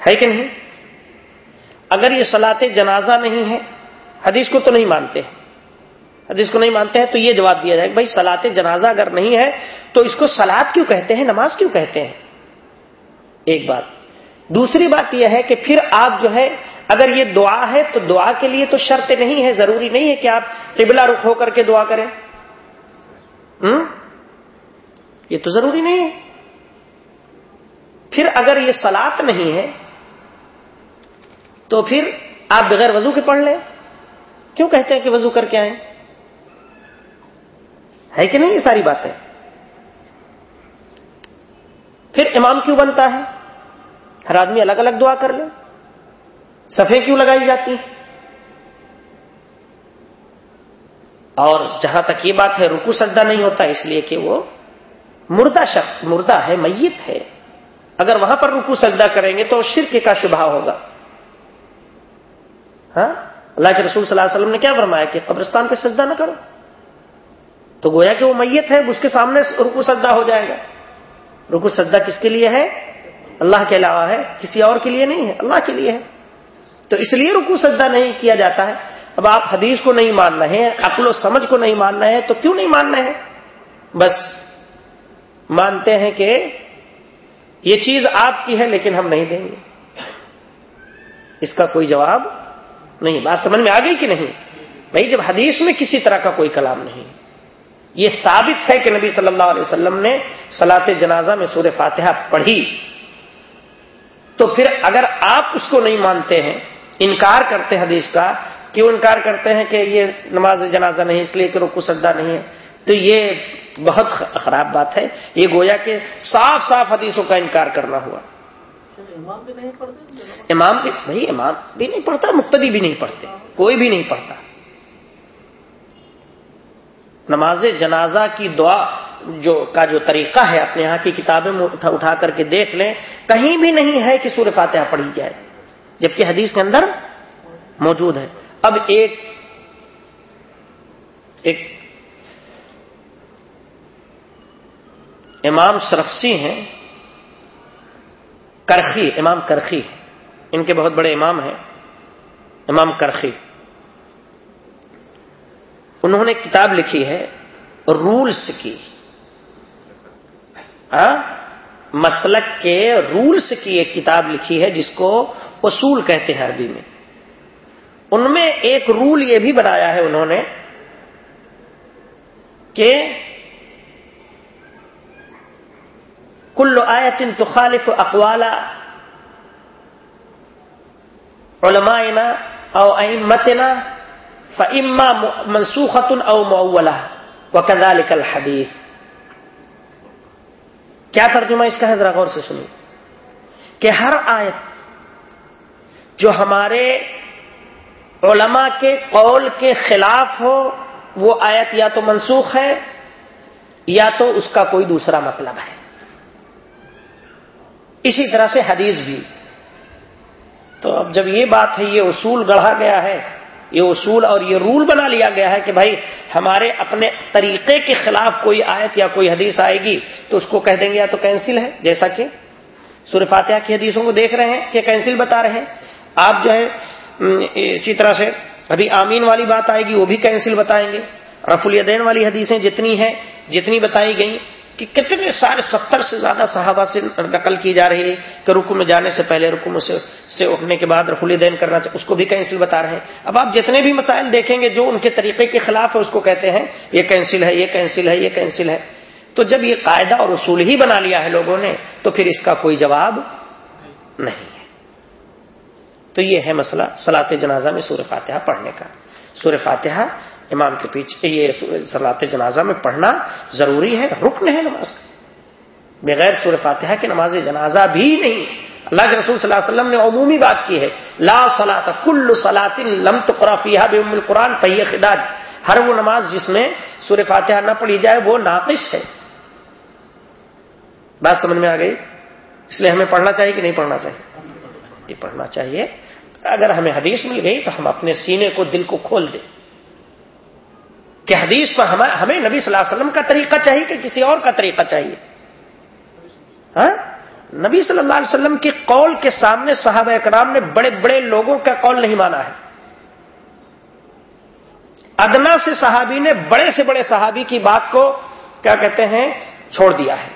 ہے کہ نہیں؟ اگر یہ سلاط جنازہ نہیں ہے، حدیث کو تو نہیں مانتے حدیث کو نہیں مانتے ہیں تو یہ جواب دیا جائے کہ بھائی سلاط جنازہ اگر نہیں ہے تو اس کو سلاد کیوں کہتے ہیں، نماز کیوں کہتے ہیں؟ ایک بات۔ دوسری بات یہ ہے کہ پھر آپ جو ہے، اگر یہ دعا ہے تو دعا کے لیے تو شرط نہیں ہے، ضروری نہیں ہے کہ آپ قبلہ رخ ہو کر کے دعا کریں۔ یہ تو ضروری نہیں ہے۔ پھر اگر یہ سلاد نہیں ہے تو پھر آپ بغیر وضو کے پڑھ لیں۔ کیوں کہتے ہیں کہ وضو کر کے آئیں؟ ہے کہ نہیں؟ یہ ساری باتیں۔ پھر امام کیوں بنتا ہے؟ ہر آدمی الگ الگ دعا کر لے۔ صفے کیوں لگائی جاتی ہے اور جہاں تک یہ بات ہے رکو سجدہ نہیں ہوتا، اس لیے کہ وہ مردہ شخص، مردہ ہے، میت ہے۔ اگر وہاں پر رکو سجدہ کریں گے تو شرک کا شبہ ہوگا۔ ہاں؟ اللہ کے رسول صلی اللہ علیہ وسلم نے کیا فرمایا کہ قبرستان پہ سجدہ نہ کرو۔ تو گویا کہ وہ میت ہے، اس کے سامنے رکو سجدہ ہو جائے گا۔ رکو سجدہ کس کے لیے ہے؟ اللہ کے علاوہ ہے، کسی اور کے لیے نہیں ہے، اللہ کے لیے ہے۔ تو اس لیے رکو سجدہ نہیں کیا جاتا ہے۔ اب آپ حدیث کو نہیں مان رہے ہیں، عقل و سمجھ کو نہیں مان رہے ہیں، تو کیوں نہیں مان رہے ہیں؟ بس مانتے ہیں کہ یہ چیز آپ کی ہے لیکن ہم نہیں دیں گے۔ اس کا کوئی جواب نہیں، بات سمجھ میں آ گئی کہ نہیں؟ بھائی، جب حدیث میں کسی طرح کا کوئی کلام نہیں۔ یہ ثابت ہے کہ نبی صلی اللہ علیہ وسلم نے سلاط جنازہ میں سور فاتحہ پڑھی۔ تو پھر اگر آپ اس کو نہیں مانتے ہیں، انکار کرتے ہیں حدیث کا، کیوں انکار کرتے ہیں کہ یہ نماز جنازہ نہیں، اس لیے کہ رکو سجدہ نہیں ہے؟ تو یہ بہت خراب بات ہے۔ یہ گویا کہ صاف صاف حدیثوں کا انکار کرنا ہوا۔ امام بھی نہیں پڑھتے امام بھی بھائی امام بھی نہیں پڑھتا، مقتدی بھی نہیں پڑھتے، کوئی بھی نہیں پڑھتا۔ نماز جنازہ کی دعا جو کا جو طریقہ ہے، اپنے یہاں کی کتابیں اٹھا اٹھا کر کے دیکھ لیں، کہیں بھی نہیں ہے کہ سور فاتحہ پڑھی جائے، جبکہ حدیث کے اندر موجود ہے۔ اب ایک ایک امام سرفسی ہیں کرخی، امام کرخی۔ ان کے بہت بڑے امام ہیں۔ امام کرخی۔ انہوں نے کتاب لکھی ہے رولس کی۔ مسلک کے رولس کی ایک کتاب لکھی ہے، جس کو اصول کہتے ہیں عربی میں۔ ان میں ایک رول یہ بھی بنایا ہے انہوں نے کہ کل آیت تخالف اقوال علمائنا او ائمتنا فاما منسوخت او مولا وكذلك الحديث. کیا ترجمہ اس کا ہے؟ ذرا غور سے سنی کہ ہر آیت جو ہمارے علماء کے قول کے خلاف ہو، وہ آیت یا تو منسوخ ہے یا تو اس کا کوئی دوسرا مطلب ہے۔ اسی طرح سے حدیث بھی۔ تو اب جب یہ بات ہے، یہ اصول گڑھا گیا ہے، یہ اصول اور یہ رول بنا لیا گیا ہے کہ بھائی ہمارے اپنے طریقے کے خلاف کوئی آیت یا کوئی حدیث آئے گی تو اس کو کہہ دیں گے یا تو کینسل ہے، جیسا کہ سور فاتحہ کی حدیثوں کو دیکھ رہے ہیں کہ کینسل بتا رہے ہیں۔ آپ جو ہے اسی طرح سے ابھی آمین والی بات آئے گی، وہ بھی کینسل بتائیں گے۔ رف الیدین والی حدیثیں جتنی ہیں، جتنی بتائی گئیں کہ کتنے سارے ستر سے زیادہ صحابہ سے نقل کی جا رہی ہے کہ رکو میں جانے سے پہلے رکو سے سے اٹھنے کے بعد رفول دین کرنا چاہیے اس کو بھی کینسل بتا رہے ہیں۔ اب آپ جتنے بھی مسائل دیکھیں گے جو ان کے طریقے کے خلاف ہے اس کو کہتے ہیں، یہ کینسل ہے، یہ کینسل ہے، یہ کینسل ہے۔ تو جب یہ قاعدہ اور اصول ہی بنا لیا ہے لوگوں نے، تو پھر اس کا کوئی جواب نہیں ہے۔ تو یہ ہے مسئلہ سلاط جنازہ میں سور فاتحہ پڑھنے کا۔ سور فاتحہ امام کے پیچھے یہ سلاط جنازہ میں پڑھنا ضروری ہے، رکن ہے نماز کا۔ بغیر سور فاتحہ کی نماز جنازہ بھی نہیں۔ اللہ کے رسول صلی اللہ علیہ وسلم نے عمومی بات کی ہے، لا سلاط کل سلاط لم تو قرافیہ القرآن فی خداج۔ ہر وہ نماز جس میں سور فاتحہ نہ پڑھی جائے، وہ ناقص ہے۔ بات سمجھ میں آ گئی؟ اس لیے ہمیں پڑھنا چاہیے کہ نہیں پڑھنا چاہیے؟ یہ پڑھنا چاہیے۔ اگر ہمیں حدیث مل گئی تو ہم اپنے سینے کو دل کو کھول دیں۔ کہ حدیث پر ہمیں نبی صلی اللہ علیہ وسلم کا طریقہ چاہیے کہ کسی اور کا طریقہ چاہیے؟ ہاں؟ نبی صلی اللہ علیہ وسلم کے قول کے سامنے صحابہ اکرام نے بڑے بڑے لوگوں کا قول نہیں مانا ہے۔ ادنا سے صحابی نے بڑے سے بڑے صحابی کی بات کو کیا کہتے ہیں؟ چھوڑ دیا ہے۔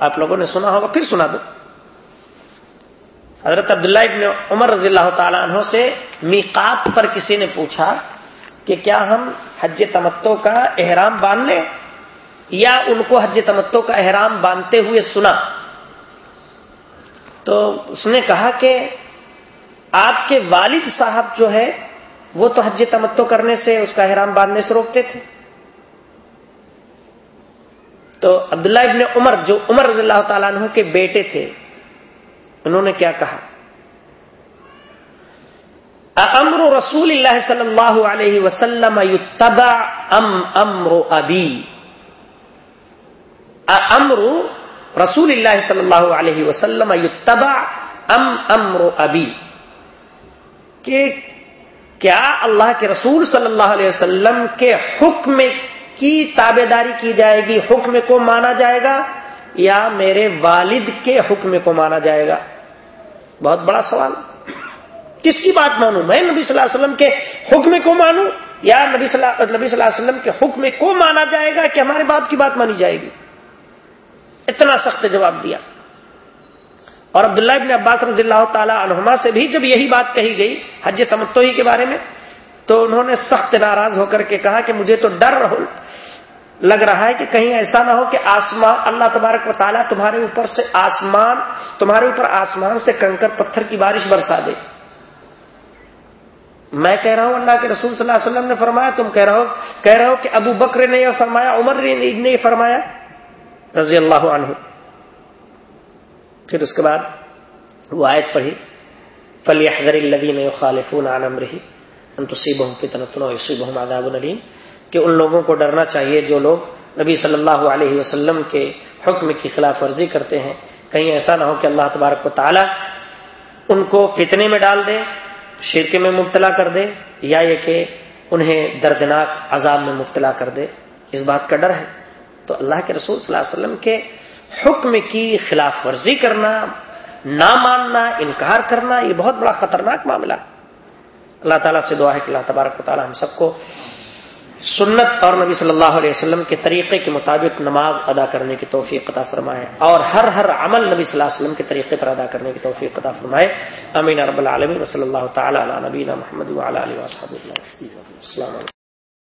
آپ لوگوں نے سنا ہوگا، پھر سنا دو۔ حضرت عبداللہ ابن عمر رضی اللہ تعالیٰ عنہ سے میقات پر کسی نے پوچھا کہ کیا ہم حج تمتو کا احرام باندھ لیں؟ یا ان کو حج تمتو کا احرام باندھتے ہوئے سنا؟ تو اس نے کہا کہ آپ کے والد صاحب جو ہے، وہ تو حج تمتو کرنے سے، اس کا احرام باندھنے سے روکتے تھے۔ تو عبداللہ ابن عمر، جو عمر رضی اللہ تعالیٰ عنہ کے بیٹے تھے، انہوں نے کیا کہا؟ امر رسول اللہ صلی اللہ علیہ وسلم یتبع ام امر ابی امر رسول اللہ صلی اللہ علیہ وسلم یتبع ام امر ابی کہ کیا اللہ کے رسول صلی اللہ علیہ وسلم کے حکم کی تابے داری کی جائے گی؟ حکم کو مانا جائے گا یا میرے والد کے حکم کو مانا جائے گا؟ بہت بڑا سوال کس کی بات مانوں؟ میں نبی صلی اللہ علیہ وسلم کے حکم کو مانوں یا نبی صلی اللہ نبی صلی اللہ علیہ وسلم کے حکم کو مانا جائے گا کہ ہمارے باپ کی بات مانی جائے گی؟ اتنا سخت جواب دیا۔ اور عبداللہ ابن عباس رضی اللہ تعالی عنہما سے بھی جب یہی بات کہی گئی حج تمتو ہی کے بارے میں، تو انہوں نے سخت ناراض ہو کر کے کہا کہ مجھے تو ڈر لگ رہا ہے کہ کہیں ایسا نہ ہو کہ آسمان، اللہ تبارک و تعالیٰ تمہارے اوپر سے آسمان تمہارے اوپر آسمان سے کنکر پتھر کی بارش برسا دے۔ میں کہہ رہا ہوں اللہ کے رسول صلی اللہ علیہ وسلم نے فرمایا، تم کہہ رہا ہو، کہہ رہا ہو کہ ابو بکر نے یہ فرمایا، عمر نے یہ فرمایا؟ رضی اللہ عنہ۔ پھر اس کے بعد وہ آیت پڑھی فلی حضر الدین خالفون عالم رہی انتصیب فتنتن یوسیب عذاب العلیم کہ ان لوگوں کو ڈرنا چاہیے جو لوگ نبی صلی اللہ علیہ وسلم کے حکم کی خلاف ورزی کرتے ہیں۔ کہیں ایسا نہ ہو کہ اللہ تبارک و تعالی ان کو فتنے میں ڈال دے شرک میں مبتلا کر دے یا یہ کہ انہیں دردناک عذاب میں مبتلا کر دے، اس بات کا ڈر ہے۔ تو اللہ کے رسول صلی اللہ علیہ وسلم کے حکم کی خلاف ورزی کرنا، نہ ماننا، انکار کرنا، یہ بہت بڑا خطرناک معاملہ۔ اللہ تعالیٰ سے دعا ہے کہ اللہ تبارک و تعالیٰ ہم سب کو سنت اور نبی صلی اللہ علیہ وسلم کے طریقے کے مطابق نماز ادا کرنے کی توفیق عطا فرمائے اور ہر ہر عمل نبی صلی اللہ علیہ وسلم کے طریقے پر ادا کرنے کی توفیق عطا فرمائے۔ امین رب العالمین صلی اللہ تعالیٰ علی نبینا محمد علیہ السلام علیکم۔